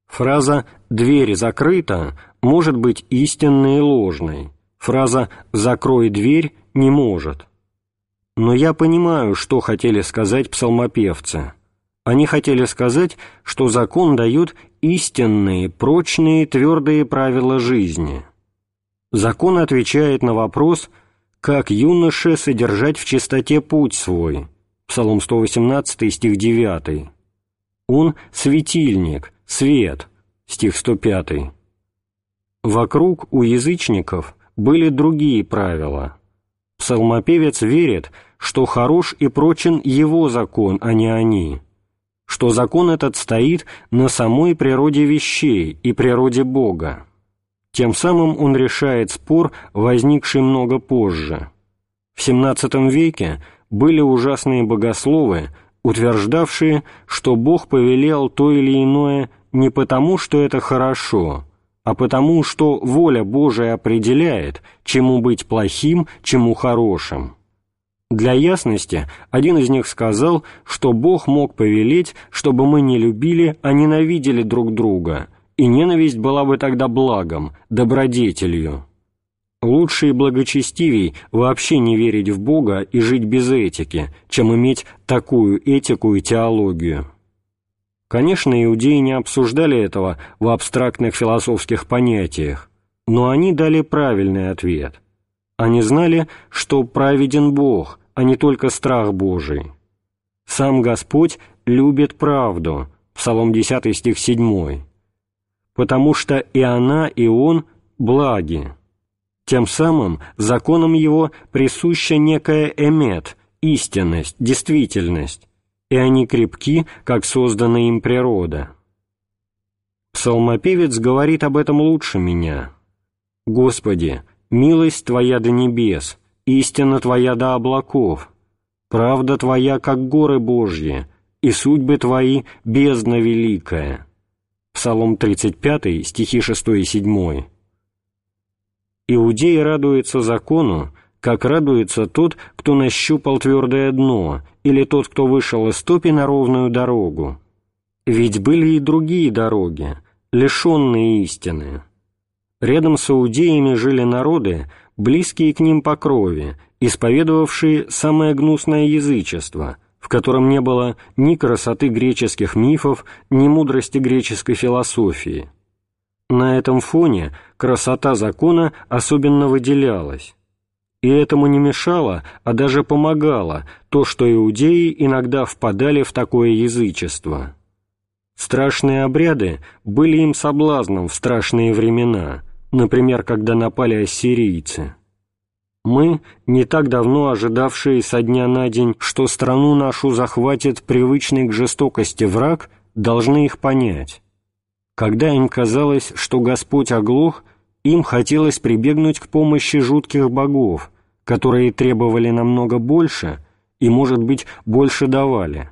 Фраза «дверь закрыта» может быть истинной и ложной. Фраза «закрой дверь» не может. Но я понимаю, что хотели сказать псалмопевцы – они хотели сказать, что закон дает истинные, прочные, твердые правила жизни. Закон отвечает на вопрос, как юноше содержать в чистоте путь свой. Псалом 118, стих 9. Он – светильник, свет, стих 105. Вокруг у язычников были другие правила. Псалмопевец верит, что хорош и прочен его закон, а не они, что закон этот стоит на самой природе вещей и природе Бога. Тем самым он решает спор, возникший много позже. В XVII веке были ужасные богословы, утверждавшие, что Бог повелел то или иное не потому, что это хорошо, а потому, что воля Божия определяет, чему быть плохим, чему хорошим. Для ясности один из них сказал, что Бог мог повелеть, чтобы мы не любили, а ненавидели друг друга, и ненависть была бы тогда благом, добродетелью. Лучше и благочестивей вообще не верить в Бога и жить без этики, чем иметь такую этику и теологию. Конечно, иудеи не обсуждали этого в абстрактных философских понятиях, но они дали правильный ответ. Они знали, что праведен Бог, а не только страх Божий. Сам Господь любит правду, Псалом 10 стих 7, потому что и она, и он благи. Тем самым законом его присуща некая эмет, истинность, действительность, и они крепки, как создана им природа. Псалмопевец говорит об этом лучше меня. «Господи, милость Твоя до небес, истина Твоя до облаков, правда Твоя, как горы Божьи, и судьбы Твои — бездна великая». Псалом 35, стихи 6 и 7. Иудеи радуются закону, как радуется тот, кто нащупал твердое дно, или тот, кто вышел из топи на ровную дорогу. Ведь были и другие дороги, лишенные истины. Рядом с иудеями жили народы, близкие к ним по крови, исповедовавшие самое гнусное язычество, в котором не было ни красоты греческих мифов, ни мудрости греческой философии. На этом фоне красота закона особенно выделялась. И этому не мешало, а даже помогало то, что иудеи иногда впадали в такое язычество. Страшные обряды были им соблазном в страшные времена, например, когда напали ассирийцы. Мы, не так давно ожидавшие со дня на день, что страну нашу захватит привычный к жестокости враг, должны их понять. Когда им казалось, что Господь оглох, им хотелось прибегнуть к помощи жутких богов, которые требовали намного больше и, может быть, больше давали.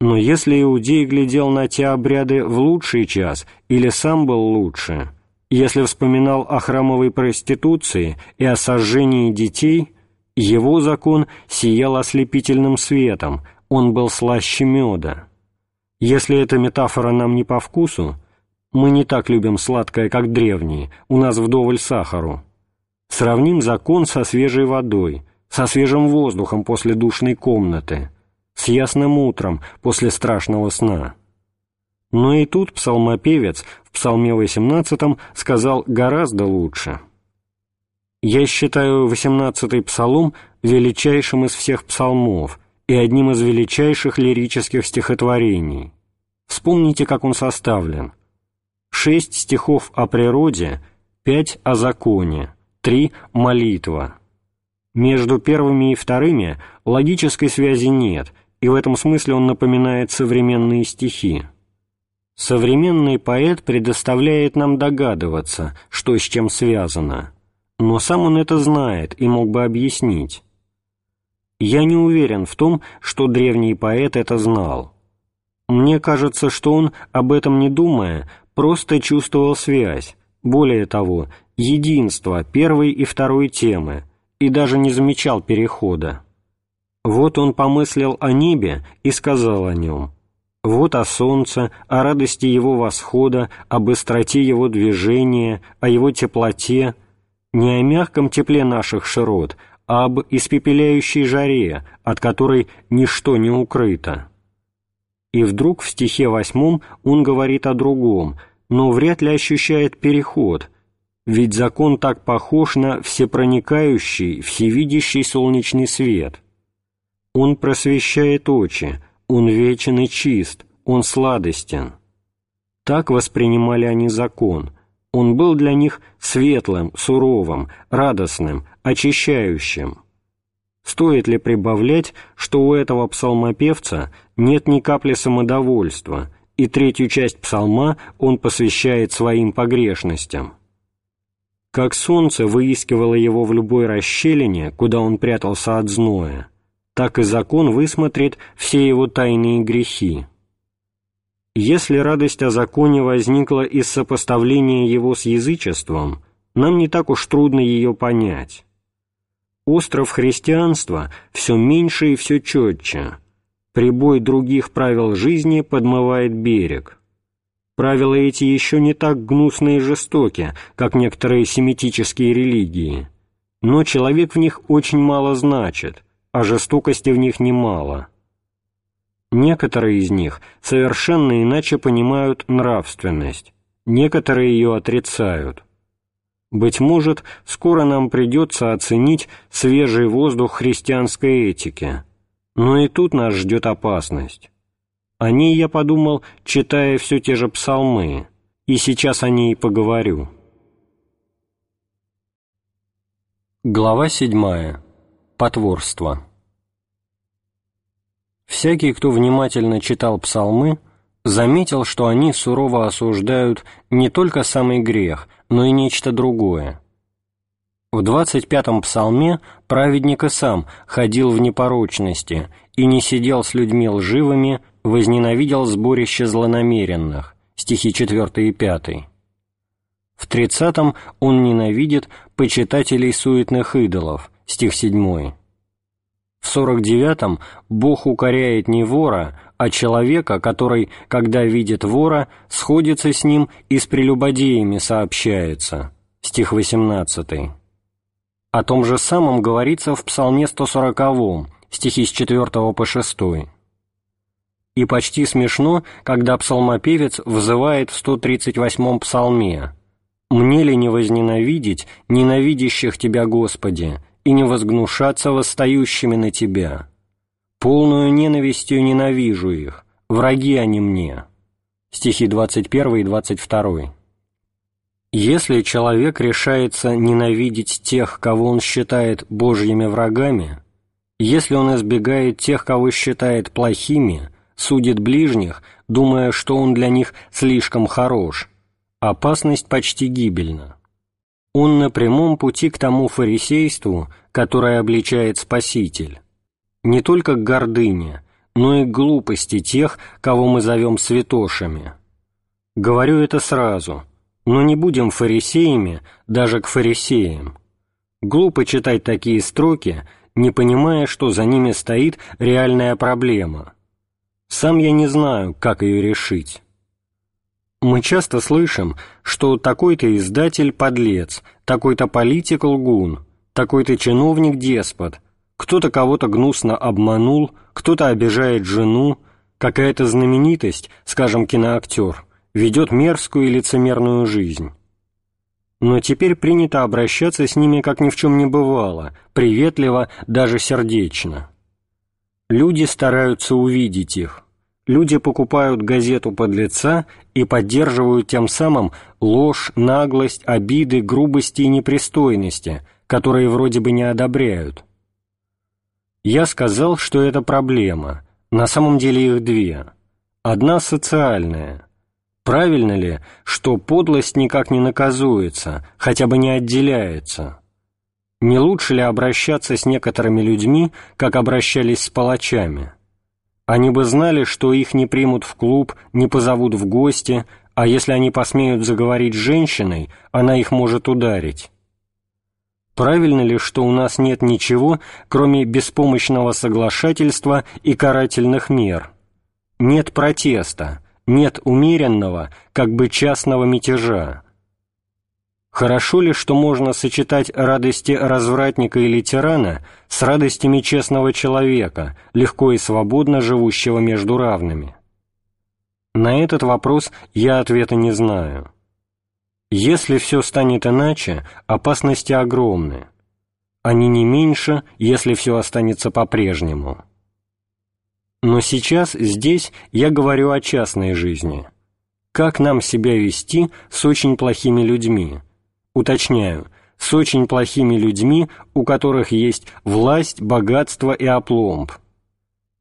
Но если иудей глядел на те обряды в лучший час или сам был лучше, если вспоминал о храмовой проституции и о сожжении детей, его закон сиял ослепительным светом, он был слаще меда. Если эта метафора нам не по вкусу, мы не так любим сладкое, как древние, у нас вдоволь сахару. Сравним закон со свежей водой, со свежим воздухом после душной комнаты, с ясным утром после страшного сна. Но и тут псалмопевец в псалме 18 сказал гораздо лучше. «Я считаю 18-й псалом величайшим из всех псалмов и одним из величайших лирических стихотворений. Вспомните, как он составлен – шесть стихов о природе, пять о законе, три – молитва. Между первыми и вторыми логической связи нет, и в этом смысле он напоминает современные стихи. Современный поэт предоставляет нам догадываться, что с чем связано, но сам он это знает и мог бы объяснить. Я не уверен в том, что древний поэт это знал. Мне кажется, что он, об этом не думая, просто чувствовал связь, более того, единство первой и второй темы, и даже не замечал перехода. Вот он помыслил о небе и сказал о нем. Вот о солнце, о радости его восхода, о быстроте его движения, о его теплоте, не о мягком тепле наших широт, а об испепеляющей жаре, от которой ничто не укрыто. И вдруг в стихе восьмом он говорит о другом, но вряд ли ощущает переход, ведь закон так похож на всепроникающий, всевидящий солнечный свет. Он просвещает очи, он вечен и чист, он сладостен. Так воспринимали они закон, Он был для них светлым, суровым, радостным, очищающим. Стоит ли прибавлять, что у этого псалмопевца нет ни капли самодовольства, и третью часть псалма он посвящает своим погрешностям? Как солнце выискивало его в любой расщелине, куда он прятался от зноя, так и закон высмотрит все его тайные грехи. Если радость о законе возникла из сопоставления его с язычеством, нам не так уж трудно ее понять. Остров христианства все меньше и все четче. Прибой других правил жизни подмывает берег. Правила эти еще не так гнусны и жестоки, как некоторые семитические религии, но человек в них очень мало значит, а жестокости в них немало. Некоторые из них совершенно иначе понимают нравственность, некоторые ее отрицают. Быть может, скоро нам придется оценить свежий воздух христианской этики, но и тут нас ждет опасность. О ней я подумал, читая все те же псалмы, и сейчас о ней поговорю. Глава седьмая Потворство. Всякий, кто внимательно читал псалмы, заметил, что они сурово осуждают не только самый грех, но и нечто другое. В двадцать пятом псалме праведник и сам ходил в непорочности и не сидел с людьми лживыми, возненавидел сборище злонамеренных, стихи 4 и 5. В тридцатом он ненавидит почитателей суетных идолов, стих 7. В сорок девятом Бог укоряет не вора, а человека, который, когда видит вора, сходится с ним и с прелюбодеями сообщается, стих 18. О том же самом говорится в Псалме 140, стихи с 4 по 6. И почти смешно, когда псалмопевец взывает в 138-м псалме «Мне ли не возненавидеть ненавидящих Тебя, Господи, и не возгнушаться восстающими на Тебя. Полную ненавистью ненавижу их, враги они мне». Стихи 21 и 22. Если человек решается ненавидеть тех, кого он считает Божьими врагами, если он избегает тех, кого считает плохими, судит ближних, думая, что он для них слишком хорош, опасность почти гибельна. Он на прямом пути к тому фарисейству, которое обличает Спаситель. Не только к гордыне, но и к глупости тех, кого мы зовем святошами. Говорю это сразу, но не будем фарисеями даже к фарисеям. Глупо читать такие строки, не понимая, что за ними стоит реальная проблема. Сам я не знаю, как ее решить. Мы часто слышим, что такой-то издатель – подлец, такой-то политик – лгун, такой-то чиновник – деспот, кто-то кого-то гнусно обманул, кто-то обижает жену, какая-то знаменитость, скажем, киноактер, ведет мерзкую и лицемерную жизнь. Но теперь принято обращаться с ними, как ни в чем не бывало, приветливо, даже сердечно. Люди стараются увидеть их, люди покупают газету подлеца и поддерживают тем самым ложь, наглость, обиды, грубости и непристойности, которые вроде бы не одобряют. Я сказал, что это проблема. На самом деле их две. Одна социальная. Правильно ли, что подлость никак не наказуется, хотя бы не отделяется? Не лучше ли обращаться с некоторыми людьми, как обращались с палачами? Они бы знали, что их не примут в клуб, не позовут в гости, а если они посмеют заговорить с женщиной, она их может ударить. Правильно ли, что у нас нет ничего, кроме беспомощного соглашательства и карательных мер? Нет протеста, нет умеренного, как бы частного мятежа. Хорошо ли, что можно сочетать радости развратника или тирана с радостями честного человека, легко и свободно живущего между равными? На этот вопрос я ответа не знаю. Если все станет иначе, опасности огромны. Они не меньше, если все останется по-прежнему. Но сейчас, здесь, я говорю о частной жизни – как нам себя вести с очень плохими людьми. Уточняю, с очень плохими людьми, у которых есть власть, богатство и опломб.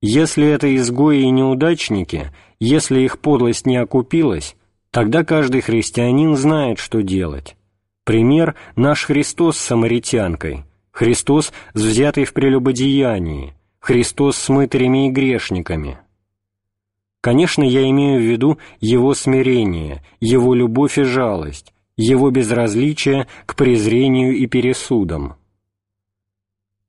Если это изгои и неудачники, если их подлость не окупилась, тогда каждый христианин знает, что делать. Пример – наш Христос с самаритянкой, Христос с взятой в прелюбодеянии, Христос с мытарями и грешниками. Конечно, я имею в виду Его смирение, Его любовь и жалость, Его безразличие к презрению и пересудам.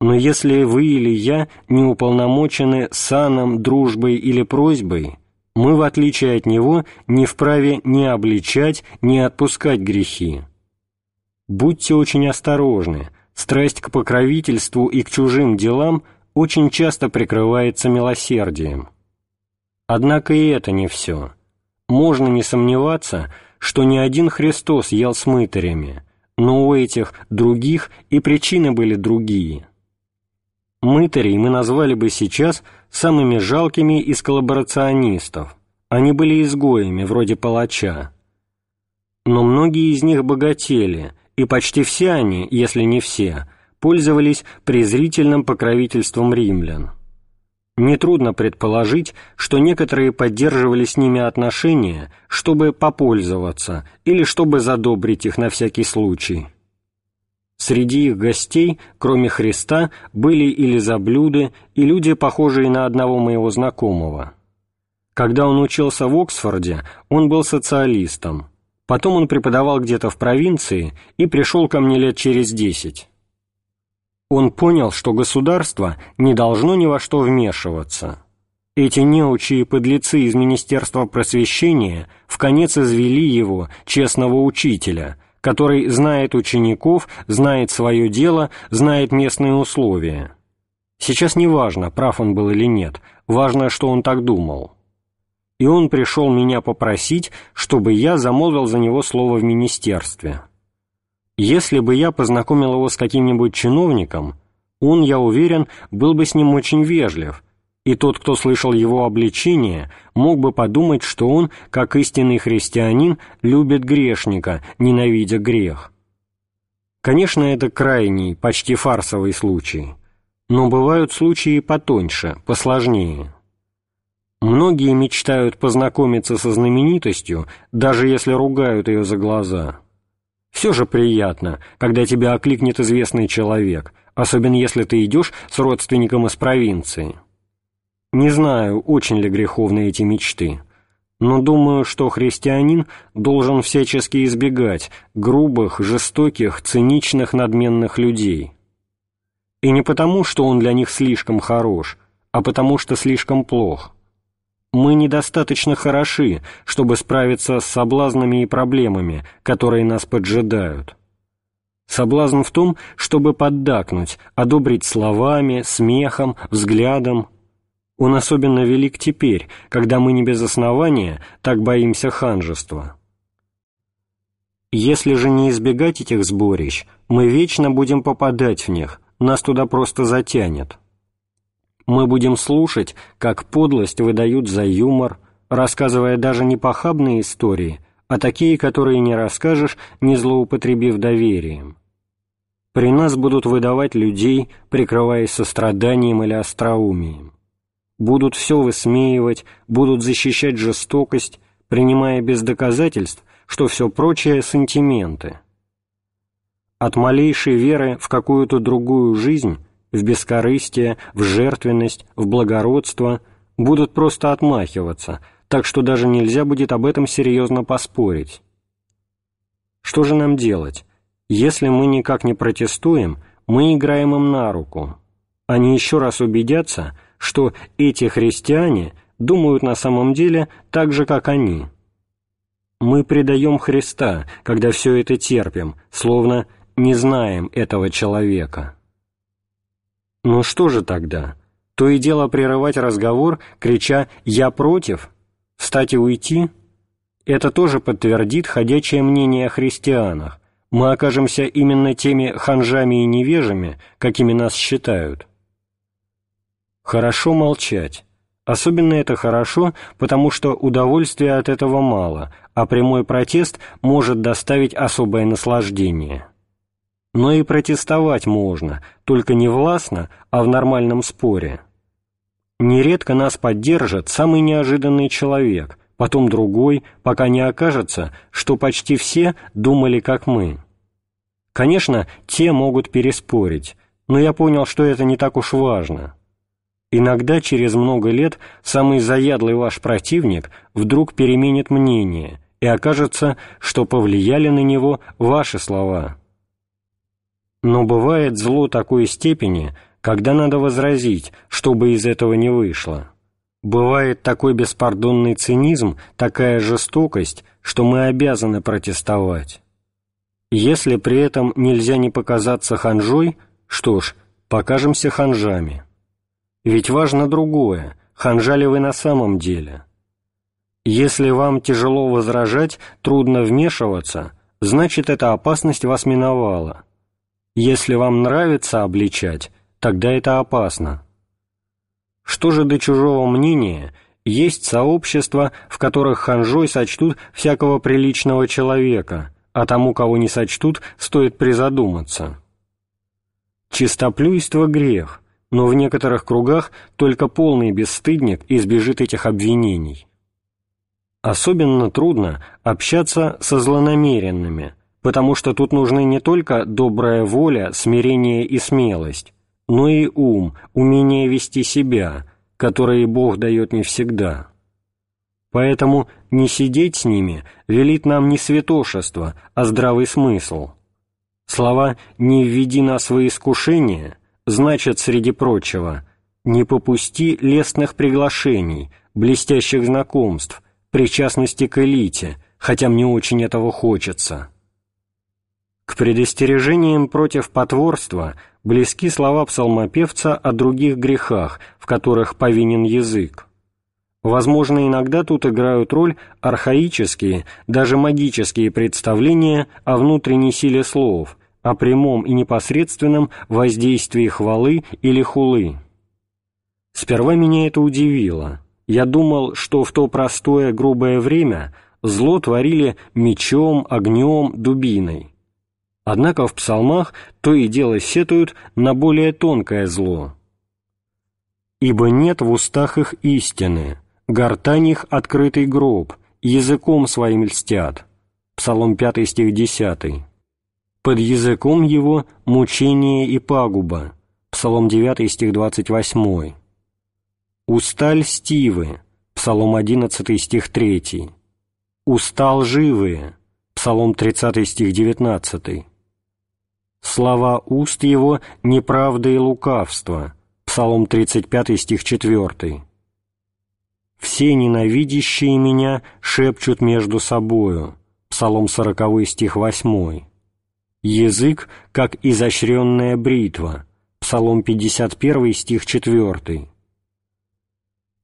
Но если вы или я не уполномочены саном, дружбой или просьбой, мы, в отличие от Него, не вправе ни обличать, ни отпускать грехи. Будьте очень осторожны, страсть к покровительству и к чужим делам очень часто прикрывается милосердием. Однако и это не все. Можно не сомневаться, что не один Христос ел с мытарями, но у этих других и причины были другие. Мытарей мы назвали бы сейчас самыми жалкими из коллаборационистов. Они были изгоями, вроде палача. Но многие из них богатели, и почти все они, если не все, пользовались презрительным покровительством римлян. Нетрудно предположить, что некоторые поддерживали с ними отношения, чтобы попользоваться или чтобы задобрить их на всякий случай. Среди их гостей, кроме Христа, были и лизоблюды, и люди, похожие на одного моего знакомого. Когда он учился в Оксфорде, он был социалистом. Потом он преподавал где-то в провинции и пришел ко мне лет через десять. Он понял, что государство не должно ни во что вмешиваться. Эти неучи и подлецы из Министерства просвещения в конец извели его, честного учителя, который знает учеников, знает свое дело, знает местные условия. Сейчас не важно, прав он был или нет, важно, что он так думал. И он пришел меня попросить, чтобы я замолвил за него слово в министерстве. Если бы я познакомил его с каким-нибудь чиновником, он, я уверен, был бы с ним очень вежлив, и тот, кто слышал его обличение, мог бы подумать, что он, как истинный христианин, любит грешника, ненавидя грех. Конечно, это крайний, почти фарсовый случай, но бывают случаи потоньше, посложнее. Многие мечтают познакомиться со знаменитостью, даже если ругают ее за глаза – все же приятно, когда тебя окликнет известный человек, особенно если ты идешь с родственником из провинции. Не знаю, очень ли греховны эти мечты, но думаю, что христианин должен всячески избегать грубых, жестоких, циничных, надменных людей. И не потому, что он для них слишком хорош, а потому что слишком плох мы недостаточно хороши, чтобы справиться с соблазнами и проблемами, которые нас поджидают. Соблазн в том, чтобы поддакнуть, одобрить словами, смехом, взглядом. Он особенно велик теперь, когда мы не без основания так боимся ханжества. Если же не избегать этих сборищ, мы вечно будем попадать в них, нас туда просто затянет. Мы будем слушать, как подлость выдают за юмор, рассказывая даже не похабные истории, а такие, которые не расскажешь, не злоупотребив доверием. При нас будут выдавать людей, прикрываясь состраданием или остроумием. Будут все высмеивать, будут защищать жестокость, принимая без доказательств, что все прочее – сантименты. От малейшей веры в какую-то другую жизнь в бескорыстие, в жертвенность, в благородство, будут просто отмахиваться, так что даже нельзя будет об этом серьезно поспорить. Что же нам делать? Если мы никак не протестуем, мы играем им на руку. Они еще раз убедятся, что эти христиане думают на самом деле так же, как они. Мы предаем Христа, когда все это терпим, словно не знаем этого человека. Ну что же тогда? То и дело прерывать разговор, крича «Я против!» Встать и уйти? Это тоже подтвердит ходячее мнение о христианах. Мы окажемся именно теми ханжами и невежами, какими нас считают. Хорошо молчать. Особенно это хорошо, потому что удовольствия от этого мало, а прямой протест может доставить особое наслаждение. Но и протестовать можно, только не властно, а в нормальном споре. Нередко нас поддержит самый неожиданный человек, потом другой, пока не окажется, что почти все думали как мы. Конечно, те могут переспорить, но я понял, что это не так уж важно. Иногда через много лет самый заядлый ваш противник вдруг переменит мнение, и окажется, что повлияли на него ваши слова. Но бывает зло такой степени, когда надо возразить, чтобы из этого не вышло. Бывает такой беспардонный цинизм, такая жестокость, что мы обязаны протестовать. Если при этом нельзя не показаться ханжой, что ж, покажемся ханжами. Ведь важно другое, ханжали вы на самом деле. Если вам тяжело возражать, трудно вмешиваться, значит, эта опасность вас миновала. Если вам нравится обличать, тогда это опасно. Что же до чужого мнения, есть сообщества, в которых ханжой сочтут всякого приличного человека, а тому, кого не сочтут, стоит призадуматься. Чистоплюйство — грех, но в некоторых кругах только полный бесстыдник избежит этих обвинений. Особенно трудно общаться со злонамеренными, потому что тут нужны не только добрая воля, смирение и смелость, но и ум, умение вести себя, которые Бог дает не всегда. Поэтому не сидеть с ними велит нам не святошество, а здравый смысл. Слова «не введи нас во искушение» значат, среди прочего, «не попусти лестных приглашений, блестящих знакомств, причастности к элите, хотя мне очень этого хочется». К предостережениям против потворства близки слова псалмопевца о других грехах, в которых повинен язык. Возможно, иногда тут играют роль архаические, даже магические представления о внутренней силе слов, о прямом и непосредственном воздействии хвалы или хулы. Сперва меня это удивило. Я думал, что в то простое грубое время зло творили мечом, огнем, дубиной. Однако в псалмах то и дело сетуют на более тонкое зло. «Ибо нет в устах их истины, гортань их открытый гроб, языком своим льстят». Псалом 5 стих 10. «Под языком его мучение и пагуба». Псалом 9 стих 28. «Уста льстивы». Псалом 11 стих 3. «Уста лживые». Псалом 30 стих 19 слова уст его – неправда и лукавство. Псалом 35 стих 4. «Все ненавидящие меня шепчут между собою». Псалом 40 стих 8. «Язык, как изощренная бритва». Псалом 51 стих 4.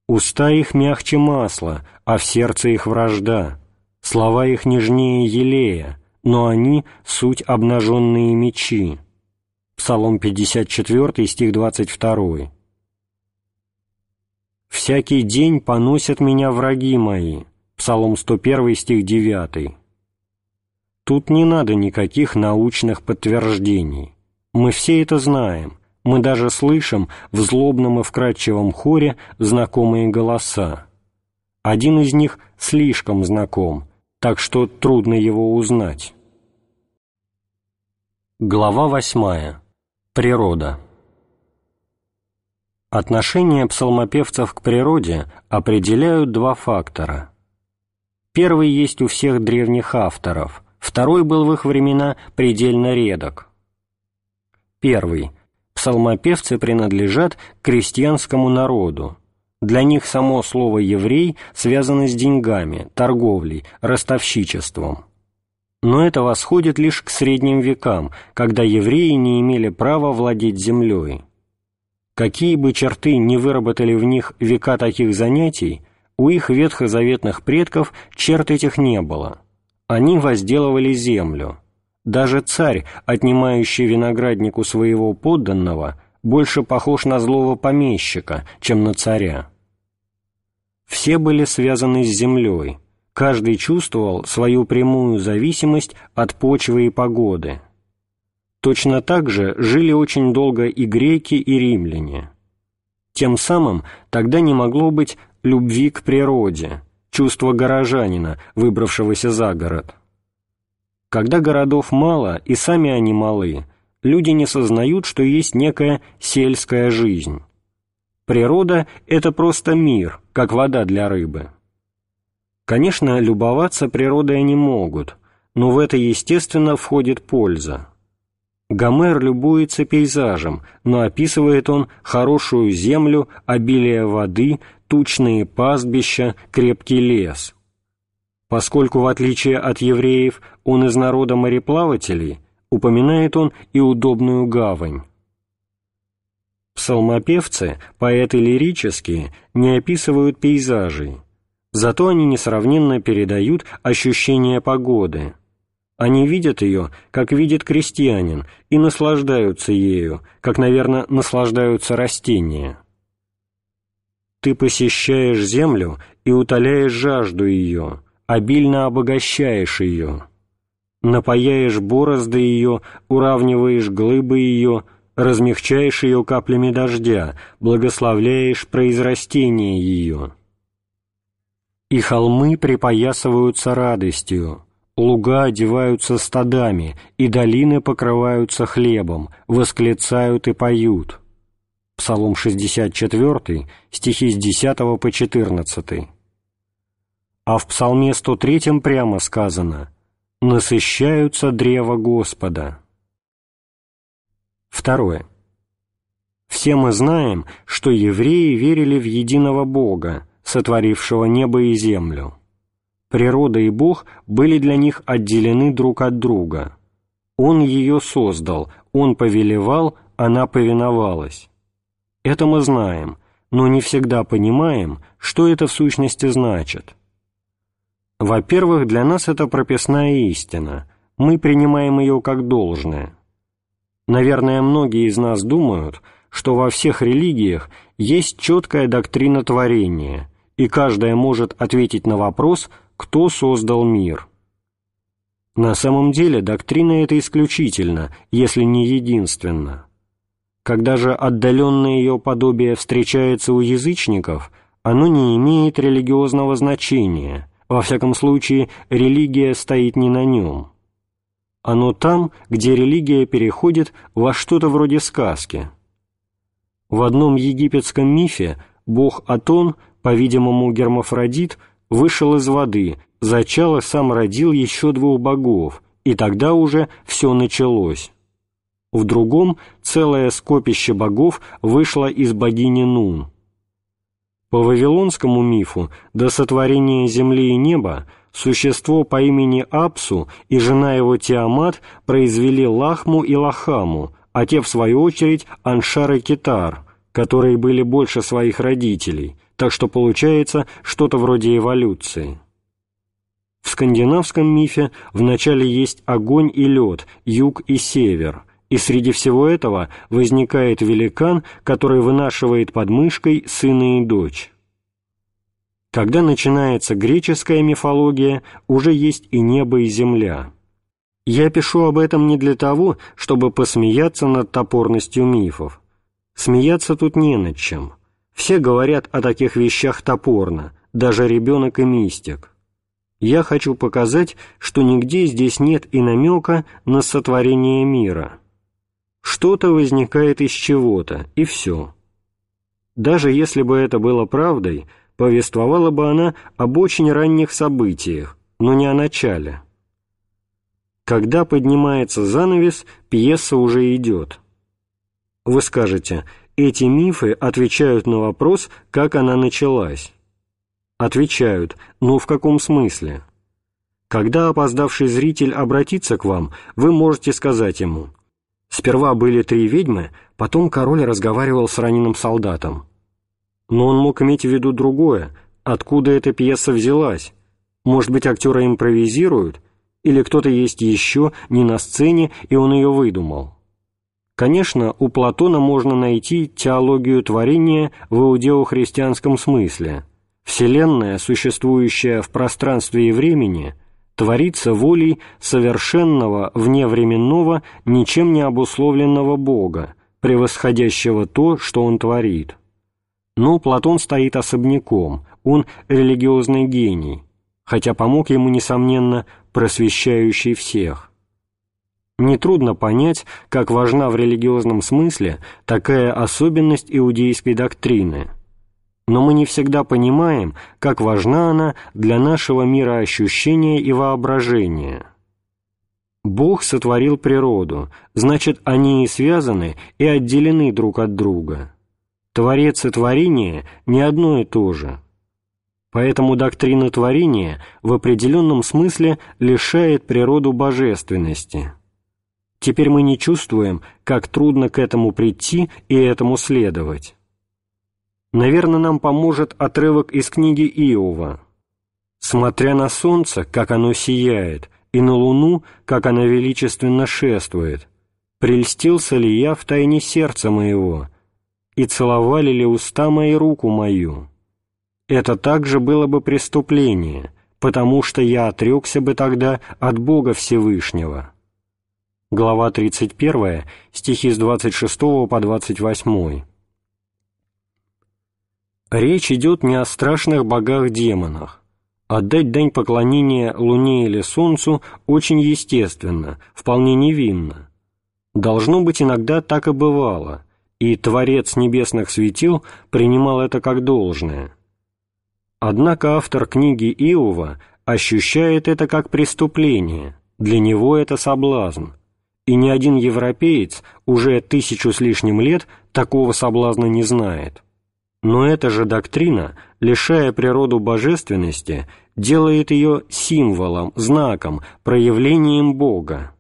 «Уста их мягче масла, а в сердце их вражда, слова их нежнее елея, но они — суть обнаженные мечи». Псалом 54, стих 22. «Всякий день поносят меня враги мои». Псалом 101, стих 9. Тут не надо никаких научных подтверждений. Мы все это знаем. Мы даже слышим в злобном и вкрадчивом хоре знакомые голоса. Один из них слишком знаком, так что трудно его узнать. Глава восьмая. Природа. Отношение псалмопевцев к природе определяют два фактора. Первый есть у всех древних авторов, второй был в их времена предельно редок. Первый. Псалмопевцы принадлежат к крестьянскому народу, для них само слово «еврей» связано с деньгами, торговлей, ростовщичеством. Но это восходит лишь к средним векам, когда евреи не имели права владеть землей. Какие бы черты не выработали в них века таких занятий, у их ветхозаветных предков черт этих не было. Они возделывали землю. Даже царь, отнимающий винограднику своего подданного, больше похож на злого помещика, чем на царя. Все были связаны с землей, каждый чувствовал свою прямую зависимость от почвы и погоды. Точно так же жили очень долго и греки, и римляне. Тем самым тогда не могло быть любви к природе, чувства горожанина, выбравшегося за город. Когда городов мало и сами они малы, люди не сознают, что есть некая сельская жизнь. Природа – это просто мир, как вода для рыбы. Конечно, любоваться природой они могут, но в это, естественно, входит польза. Гомер любуется пейзажем, но описывает он хорошую землю, обилие воды, тучные пастбища, крепкий лес. Поскольку, в отличие от евреев, он из народа мореплавателей, упоминает он и удобную гавань. Псалмопевцы, поэты лирические, не описывают пейзажей, зато они несравненно передают ощущение погоды. Они видят ее, как видит крестьянин, и наслаждаются ею, как, наверное, наслаждаются растения. Ты посещаешь землю и утоляешь жажду ее, обильно обогащаешь ее. Напаяешь борозды ее, уравниваешь глыбы ее, размягчаешь ее каплями дождя, благословляешь произрастение ее. И холмы припоясываются радостью, луга одеваются стадами, и долины покрываются хлебом, восклицают и поют. Псалом 64, стихи с 10 по 14. А в Псалме 103 прямо сказано «Насыщаются древа Господа». Второе. Все мы знаем, что евреи верили в единого Бога, сотворившего небо и землю. Природа и Бог были для них отделены друг от друга. Он ее создал, Он повелевал, она повиновалась. Это мы знаем, но не всегда понимаем, что это в сущности значит. Во-первых, для нас это прописная истина, мы принимаем ее как должное – Наверное, многие из нас думают, что во всех религиях есть четкая доктрина творения, и каждая может ответить на вопрос, кто создал мир. На самом деле доктрина эта исключительна, если не единственна. Когда же отдаленное ее подобие встречается у язычников, оно не имеет религиозного значения, во всяком случае религия стоит не на нем. Оно там, где религия переходит во что-то вроде сказки. В одном египетском мифе бог Атон, по-видимому гермафродит, вышел из воды, зачал и сам родил еще двух богов, и тогда уже все началось. В другом целое скопище богов вышло из богини Нун. По вавилонскому мифу до сотворения земли и неба существо по имени Апсу и жена его Тиамат произвели Лахму и Лахаму, а те, в свою очередь, Аншар и Китар, которые были больше своих родителей, так что получается что-то вроде эволюции. В скандинавском мифе вначале есть огонь и лед, юг и север, и среди всего этого возникает великан, который вынашивает под мышкой сына и дочь. Когда начинается греческая мифология, уже есть и небо, и земля. Я пишу об этом не для того, чтобы посмеяться над топорностью мифов. Смеяться тут не над чем. Все говорят о таких вещах топорно, даже ребенок и мистик. Я хочу показать, что нигде здесь нет и намека на сотворение мира. Что-то возникает из чего-то, и все. Даже если бы это было правдой – повествовала бы она об очень ранних событиях, но не о начале. Когда поднимается занавес, пьеса уже идет. Вы скажете, эти мифы отвечают на вопрос, как она началась. Отвечают, но в каком смысле? Когда опоздавший зритель обратится к вам, вы можете сказать ему, «Сперва были три ведьмы, потом король разговаривал с раненым солдатом. Но он мог иметь в виду другое. Откуда эта пьеса взялась? Может быть, актеры импровизируют? Или кто-то есть еще, не на сцене, и он ее выдумал? Конечно, у Платона можно найти теологию творения в иудео-христианском смысле, Вселенная, существующая в пространстве и времени, творится волей совершенного вневременного, ничем не обусловленного Бога, превосходящего то, что Он творит. Но Платон стоит особняком, он религиозный гений, хотя помог ему, несомненно, просвещающий всех. Нетрудно понять, как важна в религиозном смысле такая особенность иудейской доктрины. Но мы не всегда понимаем, как важна она для нашего мира ощущения и воображения. Бог сотворил природу, значит, они и связаны, и отделены друг от друга. Творец и творение не одно и то же. Поэтому доктрина творения в определенном смысле лишает природу божественности. Теперь мы не чувствуем, как трудно к этому прийти и этому следовать. Наверное, нам поможет отрывок из книги Иова. «Смотря на солнце, как оно сияет, и на луну, как она величественно шествует, прельстился ли я в тайне сердца моего, и целовали ли уста мои руку мою? Это также было бы преступление, потому что я отрекся бы тогда от Бога Всевышнего». Глава 31, стихи с 26 по 28. Речь идет не о страшных богах-демонах. Отдать дань поклонения Луне или Солнцу очень естественно, вполне невинно. Должно быть, иногда так и бывало – и Творец небесных светил принимал это как должное. Однако автор книги Иова ощущает это как преступление, для него это соблазн, и ни один европеец уже тысячу с лишним лет такого соблазна не знает. Но эта же доктрина, лишая природу божественности, делает ее символом, знаком, проявлением Бога.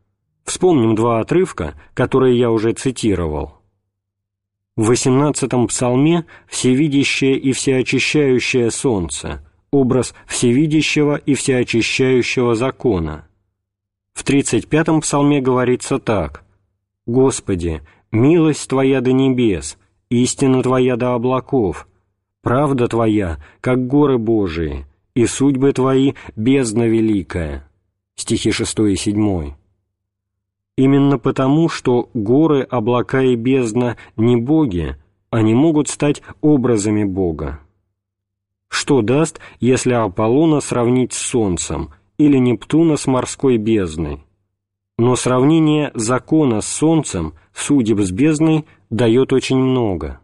Вспомним два отрывка, которые я уже цитировал. В восемнадцатом псалме «Всевидящее и всеочищающее солнце» — образ всевидящего и всеочищающего закона. В тридцать пятом псалме говорится так «Господи, милость Твоя до небес, истина Твоя до облаков, правда Твоя, как горы Божии, и судьбы Твои бездна великая». Стихи 6 и 7. Именно потому, что горы, облака и бездна не боги, они могут стать образами Бога. Что даст, если Аполлона сравнить с Солнцем или Нептуна с морской бездной? Но сравнение закона с Солнцем, судеб с бездной, дает очень много.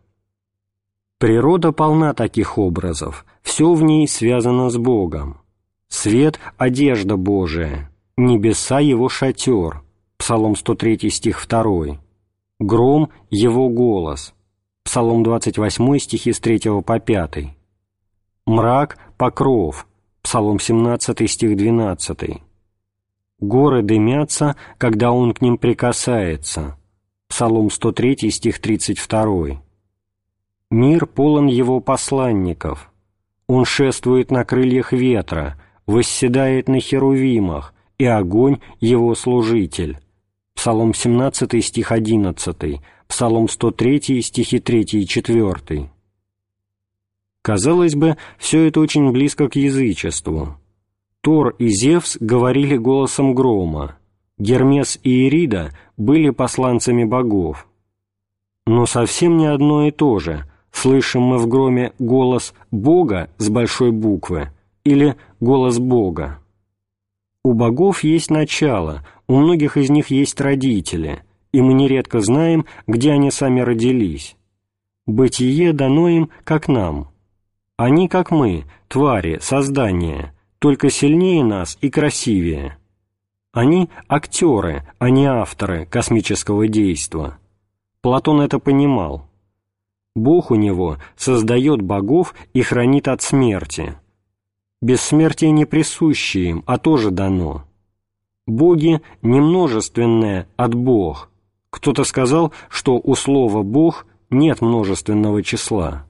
Природа полна таких образов, все в ней связано с Богом. Свет — одежда Божия, небеса — его шатер — Псалом 103, стих 2. Гром — его голос. Псалом 28, стихи с 3 по 5. Мрак — покров. Псалом 17, стих 12. Горы дымятся, когда он к ним прикасается. Псалом 103, стих 32. Мир полон его посланников. Он шествует на крыльях ветра, восседает на херувимах, и огонь — его служитель. Псалом 17, стих 11, Псалом 103, стихи 3 и 4. Казалось бы, все это очень близко к язычеству. Тор и Зевс говорили голосом грома, Гермес и Ирида были посланцами богов. Но совсем не одно и то же, слышим мы в громе голос Бога с большой буквы или голос Бога. У богов есть начало, у многих из них есть родители, и мы нередко знаем, где они сами родились. Бытие дано им, как нам. Они, как мы, твари, создания, только сильнее нас и красивее. Они – актеры, а не авторы космического действа. Платон это понимал. Бог у него создает богов и хранит от смерти. Бессмертие не присуще им, а тоже дано. Боги не множественное от Бог. Кто-то сказал, что у слова «Бог» нет множественного числа.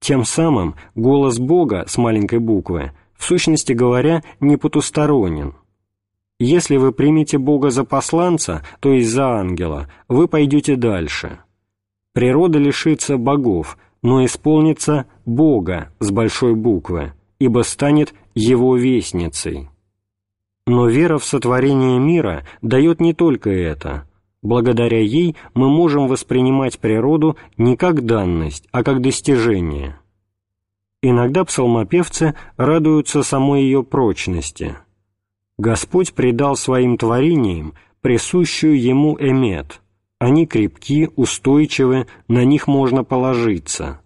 Тем самым голос Бога с маленькой буквы, в сущности говоря, не потусторонен. Если вы примете Бога за посланца, то есть за ангела, вы пойдете дальше. Природа лишится богов, но исполнится Бога с большой буквы, ибо станет Его вестницей. Но вера в сотворение мира дает не только это. Благодаря ей мы можем воспринимать природу не как данность, а как достижение. Иногда псалмопевцы радуются самой ее прочности. Господь придал своим творениям присущую Ему эмет. Они крепки, устойчивы, на них можно положиться.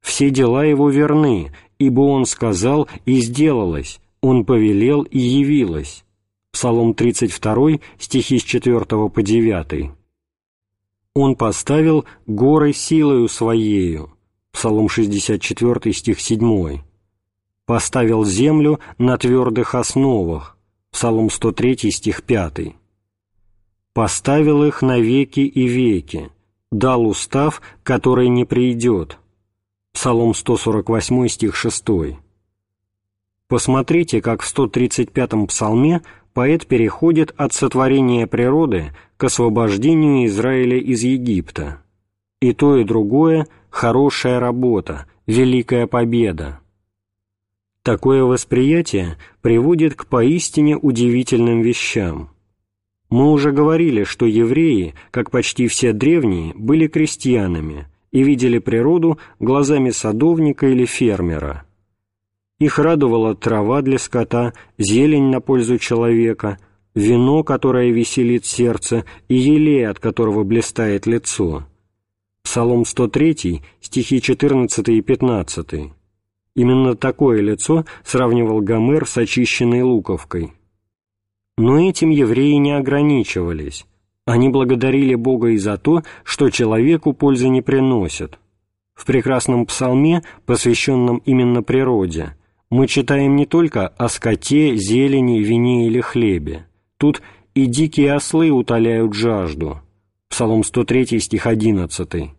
Все дела Его верны, ибо Он сказал и сделалось, Он повелел и явилось. Псалом 32, стихи с 4 по 9. Он поставил горы силою Своею. Псалом 64, стих 7. Поставил землю на твердых основах. Псалом 103, стих 5. Поставил их на веки и веки, дал устав, который не придет. Псалом 148, стих 6. Посмотрите, как в 135-м псалме поэт переходит от сотворения природы к освобождению Израиля из Египта. И то, и другое – хорошая работа, великая победа. Такое восприятие приводит к поистине удивительным вещам. Мы уже говорили, что евреи, как почти все древние, были крестьянами и видели природу глазами садовника или фермера – их радовала трава для скота, зелень на пользу человека, вино, которое веселит сердце, и елей, от которого блистает лицо. Псалом 103, стихи 14 и 15. Именно такое лицо сравнивал Гомер с очищенной луковкой. Но этим евреи не ограничивались. Они благодарили Бога и за то, что человеку пользы не приносят. В прекрасном псалме, посвященном именно природе, мы читаем не только о скоте, зелени, вине или хлебе. Тут и дикие ослы утоляют жажду. Псалом 103, стих 11.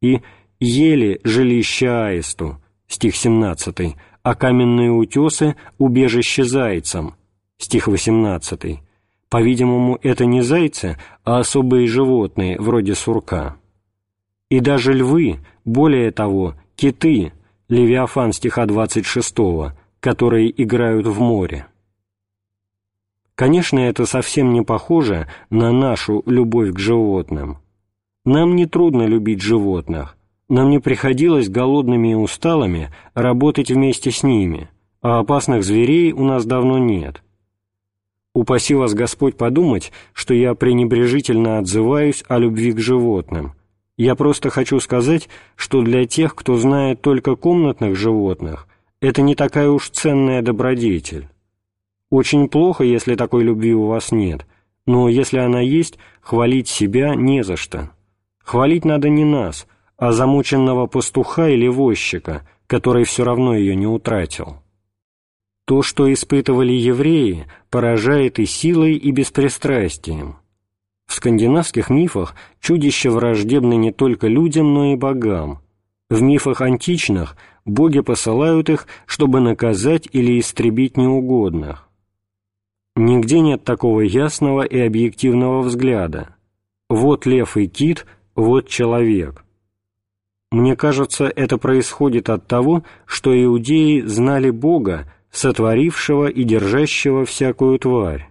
И «ели жилища аисту», стих 17, а каменные утесы – убежище зайцам, стих 18. По-видимому, это не зайцы, а особые животные, вроде сурка. И даже львы, более того, киты – Левиафан стиха 26, которые играют в море. Конечно, это совсем не похоже на нашу любовь к животным. Нам не трудно любить животных, нам не приходилось голодными и усталыми работать вместе с ними, а опасных зверей у нас давно нет. Упаси вас Господь подумать, что я пренебрежительно отзываюсь о любви к животным – я просто хочу сказать, что для тех, кто знает только комнатных животных, это не такая уж ценная добродетель. Очень плохо, если такой любви у вас нет, но если она есть, хвалить себя не за что. Хвалить надо не нас, а замученного пастуха или возчика, который все равно ее не утратил. То, что испытывали евреи, поражает и силой, и беспристрастием. В скандинавских мифах чудища враждебны не только людям, но и богам. В мифах античных боги посылают их, чтобы наказать или истребить неугодных. Нигде нет такого ясного и объективного взгляда. Вот лев и кит, вот человек. Мне кажется, это происходит от того, что иудеи знали Бога, сотворившего и держащего всякую тварь.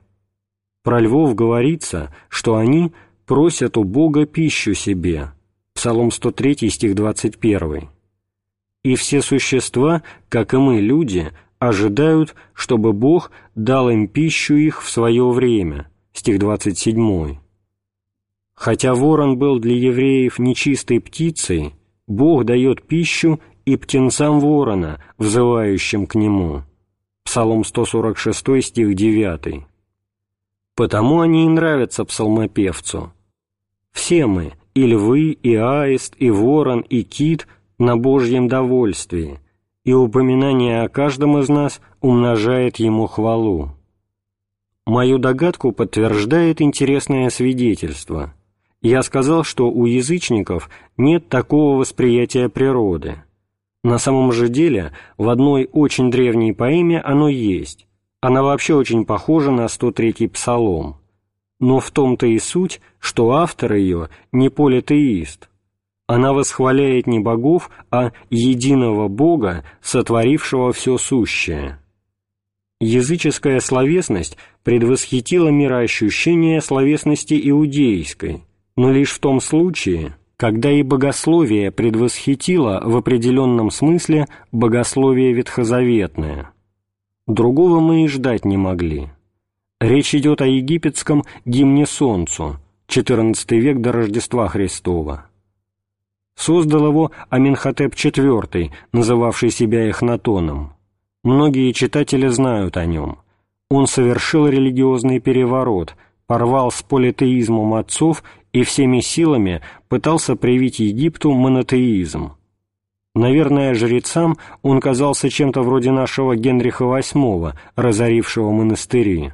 Про львов говорится, что они просят у Бога пищу себе. Псалом 103, стих 21. И все существа, как и мы, люди, ожидают, чтобы Бог дал им пищу их в свое время. Стих 27. Хотя ворон был для евреев нечистой птицей, Бог дает пищу и птенцам ворона, взывающим к нему. Псалом 146, стих 9. Потому они и нравятся псалмопевцу. Все мы, и львы, и аист, и ворон, и кит, на Божьем довольствии, и упоминание о каждом из нас умножает ему хвалу. Мою догадку подтверждает интересное свидетельство. Я сказал, что у язычников нет такого восприятия природы. На самом же деле в одной очень древней поэме оно есть, она вообще очень похожа на 103-й псалом. Но в том-то и суть, что автор ее не политеист. Она восхваляет не богов, а единого Бога, сотворившего все сущее. Языческая словесность предвосхитила мироощущение словесности иудейской, но лишь в том случае, когда и богословие предвосхитило в определенном смысле богословие ветхозаветное. Другого мы и ждать не могли. Речь идет о египетском гимне солнцу, XIV век до Рождества Христова. Создал его Аминхотеп IV, называвший себя Эхнатоном. Многие читатели знают о нем. Он совершил религиозный переворот, порвал с политеизмом отцов и всеми силами пытался привить Египту монотеизм. Наверное, жрецам он казался чем-то вроде нашего Генриха VIII, разорившего монастыри.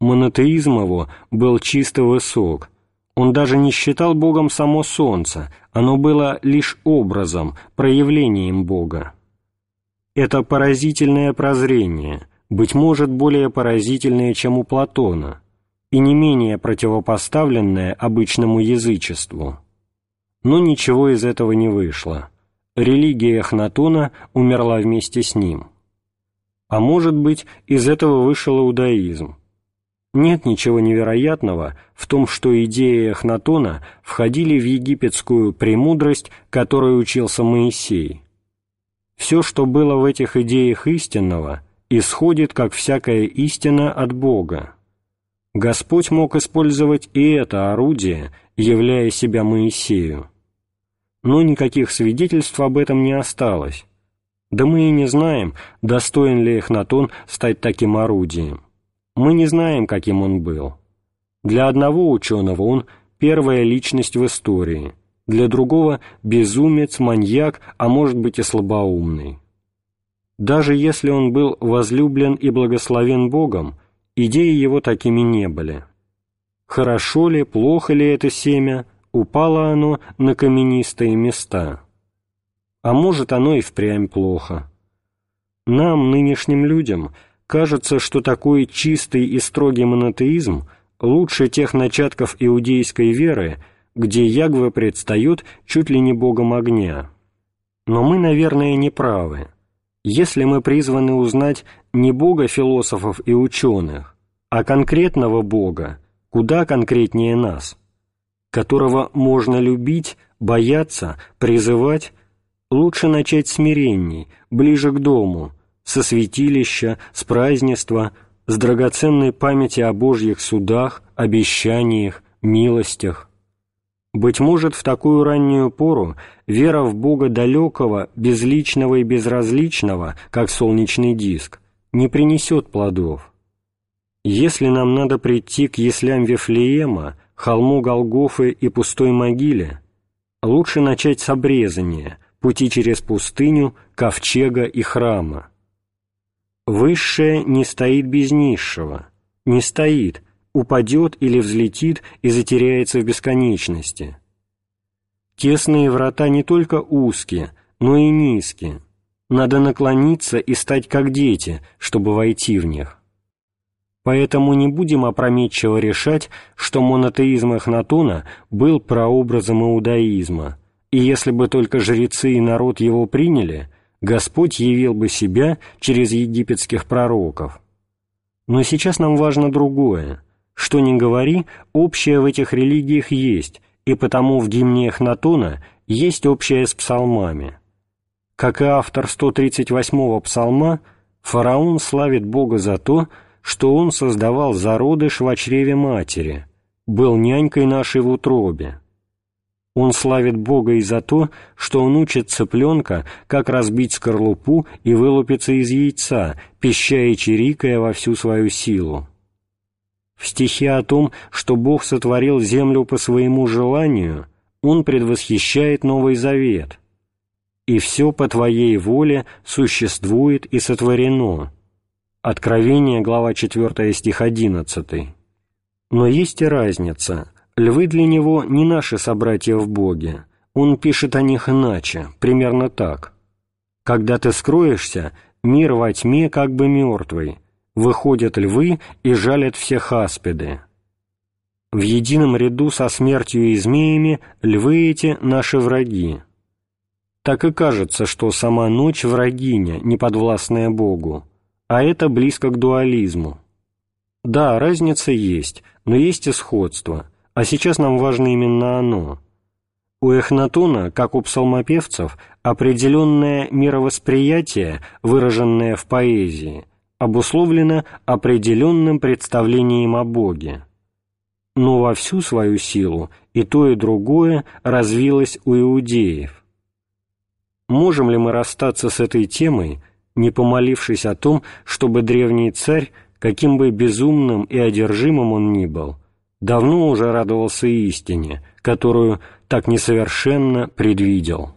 Монотеизм его был чисто высок. Он даже не считал Богом само солнце, оно было лишь образом, проявлением Бога. Это поразительное прозрение, быть может, более поразительное, чем у Платона, и не менее противопоставленное обычному язычеству. Но ничего из этого не вышло. Религия Эхнатона умерла вместе с ним. А может быть, из этого вышел иудаизм. Нет ничего невероятного в том, что идеи Эхнатона входили в египетскую премудрость, которой учился Моисей. Все, что было в этих идеях истинного, исходит, как всякая истина, от Бога. Господь мог использовать и это орудие, являя себя Моисею. Но никаких свидетельств об этом не осталось. Да мы и не знаем, достоин ли Эхнатон стать таким орудием. Мы не знаем, каким он был. Для одного ученого он – первая личность в истории – для другого – безумец, маньяк, а может быть и слабоумный. Даже если он был возлюблен и благословен Богом, идеи его такими не были. Хорошо ли, плохо ли это семя, упало оно на каменистые места. А может, оно и впрямь плохо. Нам, нынешним людям, кажется, что такой чистый и строгий монотеизм лучше тех начатков иудейской веры – где Ягве предстает чуть ли не богом огня. Но мы, наверное, не правы. Если мы призваны узнать не бога философов и ученых, а конкретного бога, куда конкретнее нас, которого можно любить, бояться, призывать, лучше начать смиренней, ближе к дому, со святилища, с празднества, с драгоценной памяти о Божьих судах, обещаниях, милостях. Быть может, в такую раннюю пору вера в Бога далекого, безличного и безразличного, как солнечный диск, не принесет плодов. Если нам надо прийти к яслям Вифлеема, холму Голгофы и пустой могиле, лучше начать с обрезания, пути через пустыню, ковчега и храма. Высшее не стоит без низшего, не стоит, упадет или взлетит и затеряется в бесконечности. Тесные врата не только узкие, но и низкие. Надо наклониться и стать как дети, чтобы войти в них. Поэтому не будем опрометчиво решать, что монотеизм Эхнатона был прообразом иудаизма, и если бы только жрецы и народ его приняли, Господь явил бы себя через египетских пророков. Но сейчас нам важно другое – что ни говори, общее в этих религиях есть, и потому в гимне Эхнатона есть общее с псалмами. Как и автор 138-го псалма, фараон славит Бога за то, что он создавал зародыш в чреве матери, был нянькой нашей в утробе. Он славит Бога и за то, что он учит цыпленка, как разбить скорлупу и вылупиться из яйца, пища и чирикая во всю свою силу. В стихе о том, что Бог сотворил землю по своему желанию, он предвосхищает Новый Завет. «И все по Твоей воле существует и сотворено». Откровение, глава 4, стих 11. Но есть и разница. Львы для него не наши собратья в Боге. Он пишет о них иначе, примерно так. «Когда ты скроешься, мир во тьме как бы мертвый, выходят львы и жалят всех аспиды. в едином ряду со смертью и змеями львы эти наши враги. Так и кажется, что сама ночь врагиня, неподвластная Богу, а это близко к дуализму. Да, разница есть, но есть и сходство, а сейчас нам важно именно оно. У Эхнатона, как у псалмопевцев, определенное мировосприятие, выраженное в поэзии, обусловлено определенным представлением о Боге. Но во всю свою силу и то, и другое развилось у иудеев. Можем ли мы расстаться с этой темой, не помолившись о том, чтобы древний царь, каким бы безумным и одержимым он ни был, давно уже радовался истине, которую так несовершенно предвидел.